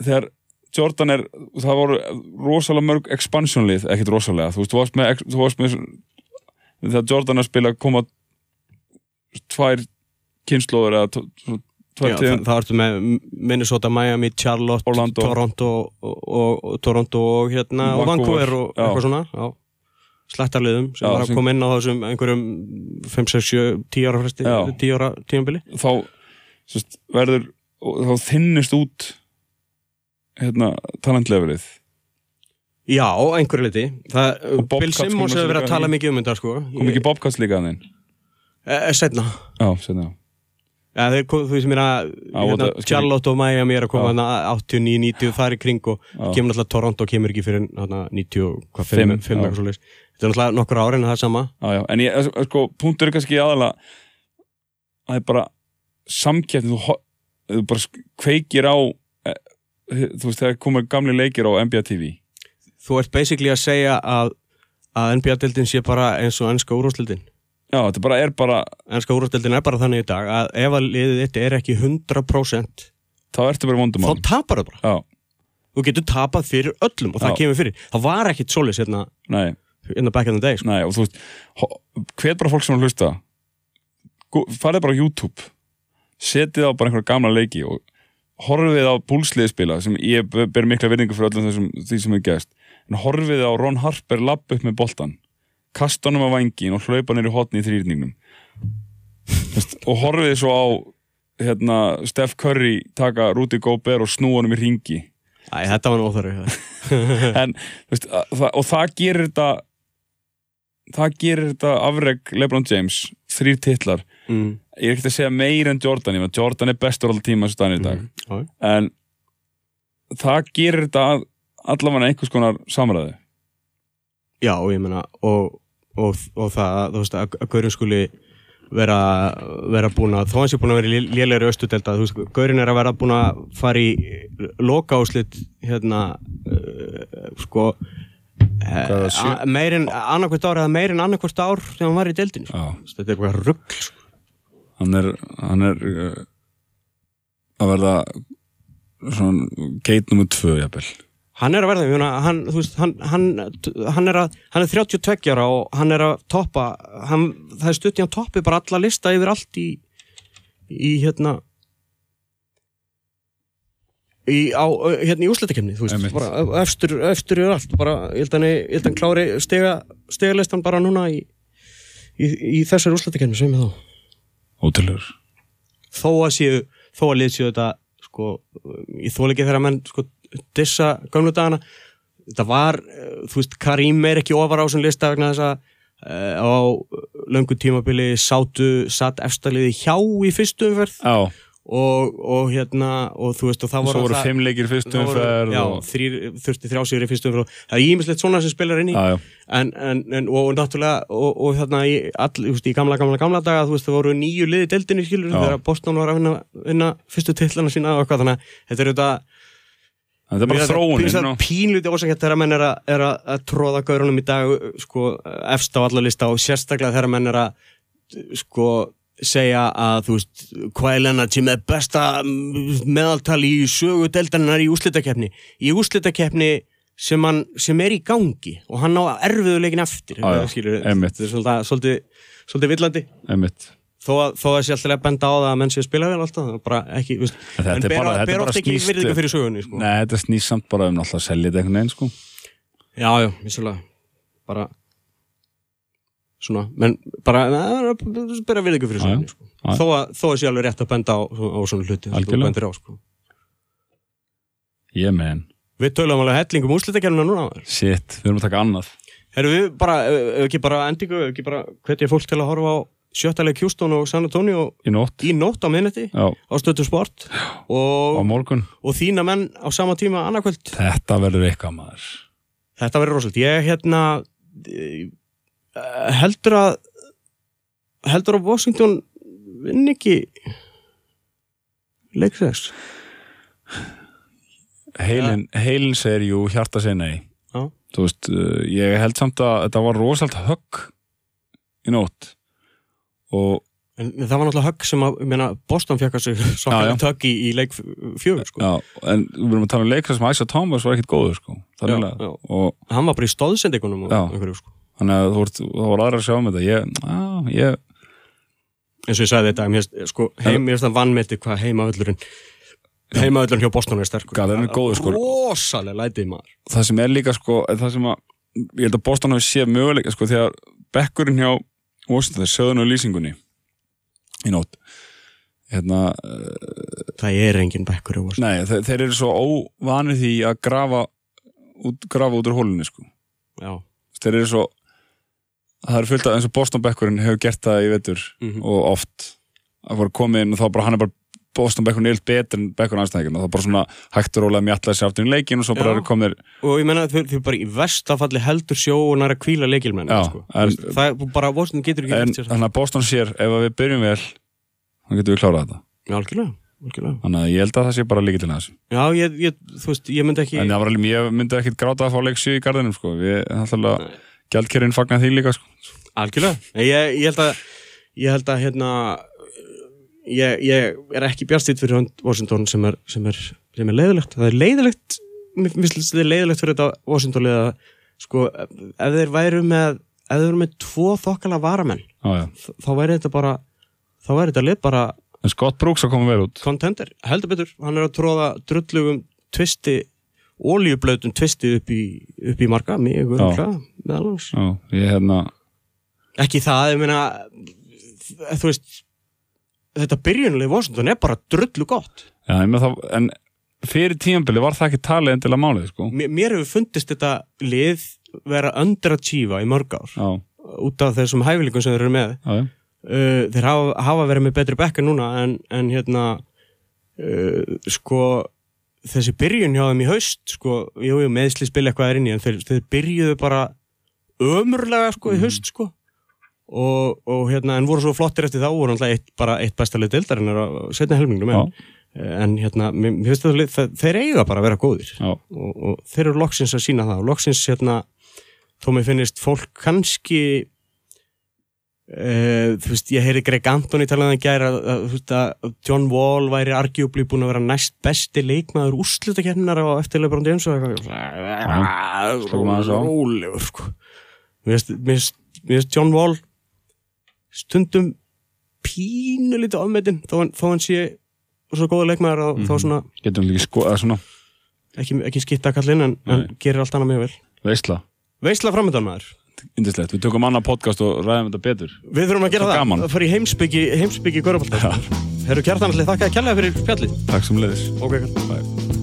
þegar Jordan er, það voru rosalega mörg expansionlið, ekkert rosalega þú veist, þú varst með, þú varst með þegar Jordan að spila koma tvær kynnslóður eða t- svona Já, það, það ertu með Minnesota, Miami, Charlotte, Orlando. Toronto og, og, og Toronto og hérna og Vancouver, og eitthvað svona já. slættarliðum sem Já, var að koma inn á þessum einhverjum 5, 6, 7, 10 ára fresti Já. 10 ára tímabili þá sérst, verður þá þinnist út hérna talentlevelið Já, einhverju liti það, Og Bill Simmons hefur verið að tala mikið um þetta sko. Kom ekki Bobcats líka að þinn e, Setna já, setna Ja, kom- þú veist mér að hérna, og það- Charlotte og Miami er að koma hérna 89, 90 þar í kring og kemur náttúrulega Toronto kemur ekki fyrir hérna 90 og hvað, Fimm, 5 5 já. eitthvað svo leys Þetta er náttúrulega nokkur ára en það er sama. Já, já. en ég, eh, sko, punktur er kannski aðalega að það er bara samkeppni þú, þú bara kveikir á eh, þú veist, þegar komur gamli leikir á NBA TV Þú ert basically að segja að að NBA-deldin sé bara eins og ennska úrústildin já, þetta bara er bara Ennska úrústildin er bara þannig í dag að ef að liðið þitt er ekki 100% þá ertu bara vondum þá tapar það bara. Já, Þú getur tapað fyrir öllum og það Já. kemur fyrir. Það var ekkit solis hérna nei, the back in the day sko. nei og þú veist ho- hvet bara fólk sem er að hlusta. Gú- farið bara á YouTube. Setið á bara einhverja gamla leiki og horfið á búlsliði spila sem ég ber mikla virðingu fyrir öllum þessum því sem er gæst en horfið á Ron Harper lapp upp með boltan kasta honum á vangin og hlaupa nýri hotni í þrýrningnum og horfið svo á hérna, Steph Curry taka Rudy Gobert og snúa honum í ringi Æ, þetta var að, það, og það gerir þetta það gerir þetta afreg LeBron James þrýr titlar. Mm. ég er ekki að segja meir en Jordan Jordan er bestur alltaf tíma þessu daginn í dag. Mm. en það gerir þetta að allavega einhvers konar samræði Já, og ég meina og, og, og það, þú veist, að, að Gaurin skuli vera, vera búin að, þó hans er búin að vera í lélegri östudelta, þú veist, Gaurin er að vera búin að fara í loka áslit hérna uh, sko uh, meirinn annarkvært ár eða meirinn annarkvært ár þegar hann var í deildinu sko. Þetta er eitthvað rugg sko. hann er, hann er uh, að verða svona geit nummer tvö jafnvel hann er að verða, ég meina, hann, þú veist, hann, hann, hann, er að, hann er 32 ára og hann er að toppa hann, það er stutt í hann toppi bara alla lista yfir allt í í hérna í, á, hérna í úsleitakefni þú veist, Einmitt. bara efstur, efstur yfir allt bara, ég held að hann, ég held að hann klári stega, stegalistan bara núna í, í, í þessari úsleitakefni sem ég þá ótrúlegur þó að séu, þó að lið séu þetta sko, ég þól ekki þegar menn sko, dissa gömlu dagana. Þetta var, eh, þú veist, Karim er ekki ofar á þessum lista vegna þess að uh, á löngu tímabili sátu, satt efstaliði hjá í fyrstu umferð. Og, og hérna, og þú veist, og það voru voru fimm leikir í fyrstu það umferð já, þurfti þrjá sigur í fyrstu umferð það er ímislegt svona sem spilar inn í. Já, já, en, en, en og, náttúrulega og, og þarna í, all, veist, í gamla, gamla, gamla daga þú veist, það voru nýju liði í deildinni skilur þegar Boston var að vinna, vinna fyrstu tillana sína og eitthvað, þannig að þetta er auðvitað þetta er bara þróunin ná. pínluti ósækjart þegar menn er að, er tróða gaurunum í dag sko, efst á alla lista og sérstaklega þegar menn er að sko segja að þú veist Leonard sem er besta mm, meðaltal í sögu deildarinnar í úslitakeppni í úslitakeppni sem, hann, sem er í gangi og hann á erfiðuleikin eftir Já, já, skilur, þetta er svolítið, svolítið, svolítið villandi. Einmitt þó að, þó að sé alltaf að benda á það að menn sé að spila vel alltaf, það er bara ekki, en er ber, bara- þetta er ber bara oft ekki virðingu fyrir sögunni sko. Nei, þetta snýst samt bara um alltaf að selja þetta einhvern veginn sko. Já, já, vissulega bara svona, menn bara bera virðingu fyrir sögunni sko. Þó, að, þó að sé alveg rétt að benda á, á svona hluti þú bendir á sko. Ég menn, Við tölum alveg helling um úrslitakernuna núna shit, við erum að taka annað Erum við bara, ef ekki bara endingu ef ekki bara hvetja fólk til að horfa á sjöttaleg Houston og San Antonio í nótt. Í nótt á minnetti á stöttu sport. Og, og þína menn á sama tíma annarkvöld. Þetta verður eitthvað maður. Þetta verður rosalega. Ég hérna eh, heldur að heldur að Washington vinn ekki leiksegs. Heilin, heilin segir jú, hjarta segir nei. Já. Þú veist, uh, ég held samt að þetta var rosalt högg í nótt og En það var náttúrulega högg sem að, ég meina, Boston fekk að sig sokkalegt högg í, í leik fjögur, sko. já, en við erum að tala um leikra sem Isaac Thomas var ekkit góður sko, þannig Já, já. og Hann var bara í stóðsendingunum og einhverju, sko. þannig að þú veist, það var aðra að sjá um þetta ég, á, ég eins og ég sagði þetta, mér sko, heim, mér finnst það vannmeti hvað heimaöllurinn heimaöllurinn hjá Boston er sterkur Garðurinn er góður, sko. rosalega lætið maður það sem er líka sko, það sem að ég held að Boston hafi séð möguleika sko, þegar bekkurinn hjá Washington, þeir sögðu nú lýsingunni í nótt hérna, það er engin bekkur nei, þeir, þeir eru svo óvanið því að grafa út, grafa út úr hólunni sko. þeir eru svo það er fullt af eins og Boston bekkurinn hefur gert það í vetur Mhm. og oft að voru komið inn og þá bara hann er bara Boston er eitthvað betur en bekkurinn anstæðingin og þá bara svona hægt og rólega mjallaði sér aftur í leikin og svo bara eru komið og ég menna þau, þau bara í vestafalli heldur sjó og næra kvíla leikilmenn sko. það er bara, Washington getur ekki en það. þannig að Boston sér ef við byrjum vel þá getum við klárað þetta Já, algjörlega, algjörlega þannig að ég held að það sé bara líka til þessu Já, ég, ég, þú veist, ég myndi ekki en það var ég myndi ekkit gráta að fá leik 7 í garðinum sko. við, alltaf gjaldkerinn fagnar því líka sko. Algjörlega, ég, ég held að held að hérna ég, ég er ekki bjartstýtt fyrir Washington sem er, sem er, sem er leiðilegt það er leiðilegt mér finnst þetta leiðilegt fyrir þetta Washington liða sko, ef þeir væru með ef þeir væru með tvo þokkala varamenn já. þ- þá væri þetta bara þá væri þetta lið bara en Scott Brooks að koma vel út. contender, heldur betur hann er að tróða drullugum tvisti olíublautum tvisti upp í, upp í marga, mjög já, ég hérna ekki það, ég meina þú veist þetta byrjunlega í Washington er bara drullu gott. Já, það, en fyrir tímabili var það ekki talið endilega málið sko. mér, mér hefur fundist þetta lið vera underachiefa í mörg ár já, út af þessum hæfileikum sem þeir eru með. Já, uh, þeir hafa, hafa verið með betri bekka núna en, en hérna uh, sko þessi byrjun hjá þeim í haust sko, jú, jú, meðsli spila eitthvað er inni en þeir, þeir byrjuðu bara ömurlega sko í haust sko og, og hérna, en voru svo flottir eftir þá voru náttúrulega eitt, bara eitt bestalið deildarinnar á setna helmingnum en, en hérna, mér finnst þetta lið, það, þeir eiga bara að vera góðir. Og, og þeir eru loksins að sína það. Og loksins hérna þó mér finnist fólk kannski uh, þú veist, ég heyri Greg Anthony talaði að gæra að, að, að John Wall væri arguably búin að vera næst besti leikmaður úrslutakennar á eftir Lebron James og eitthvað. Rólegur sko. Mér finnst John Wall stundum pínu lítið ofmetin þó, hann- hann sé svo góða leikmaður og þá svona getum líka sko, að svona ekki, ekki skitta kallinn en, en gerir allt annað mjög vel. Veisla, Veisla framöndan maður. Indislegt, við tökum annað podcast og ræðum þetta betur. Við þurfum að gera það, gaman. að fara í heimsbyggi heimsbyggi Görubáltar Herru kjartanalli, þakka að kella fyrir spjallið. Takk sem leiðis Ok, Bye.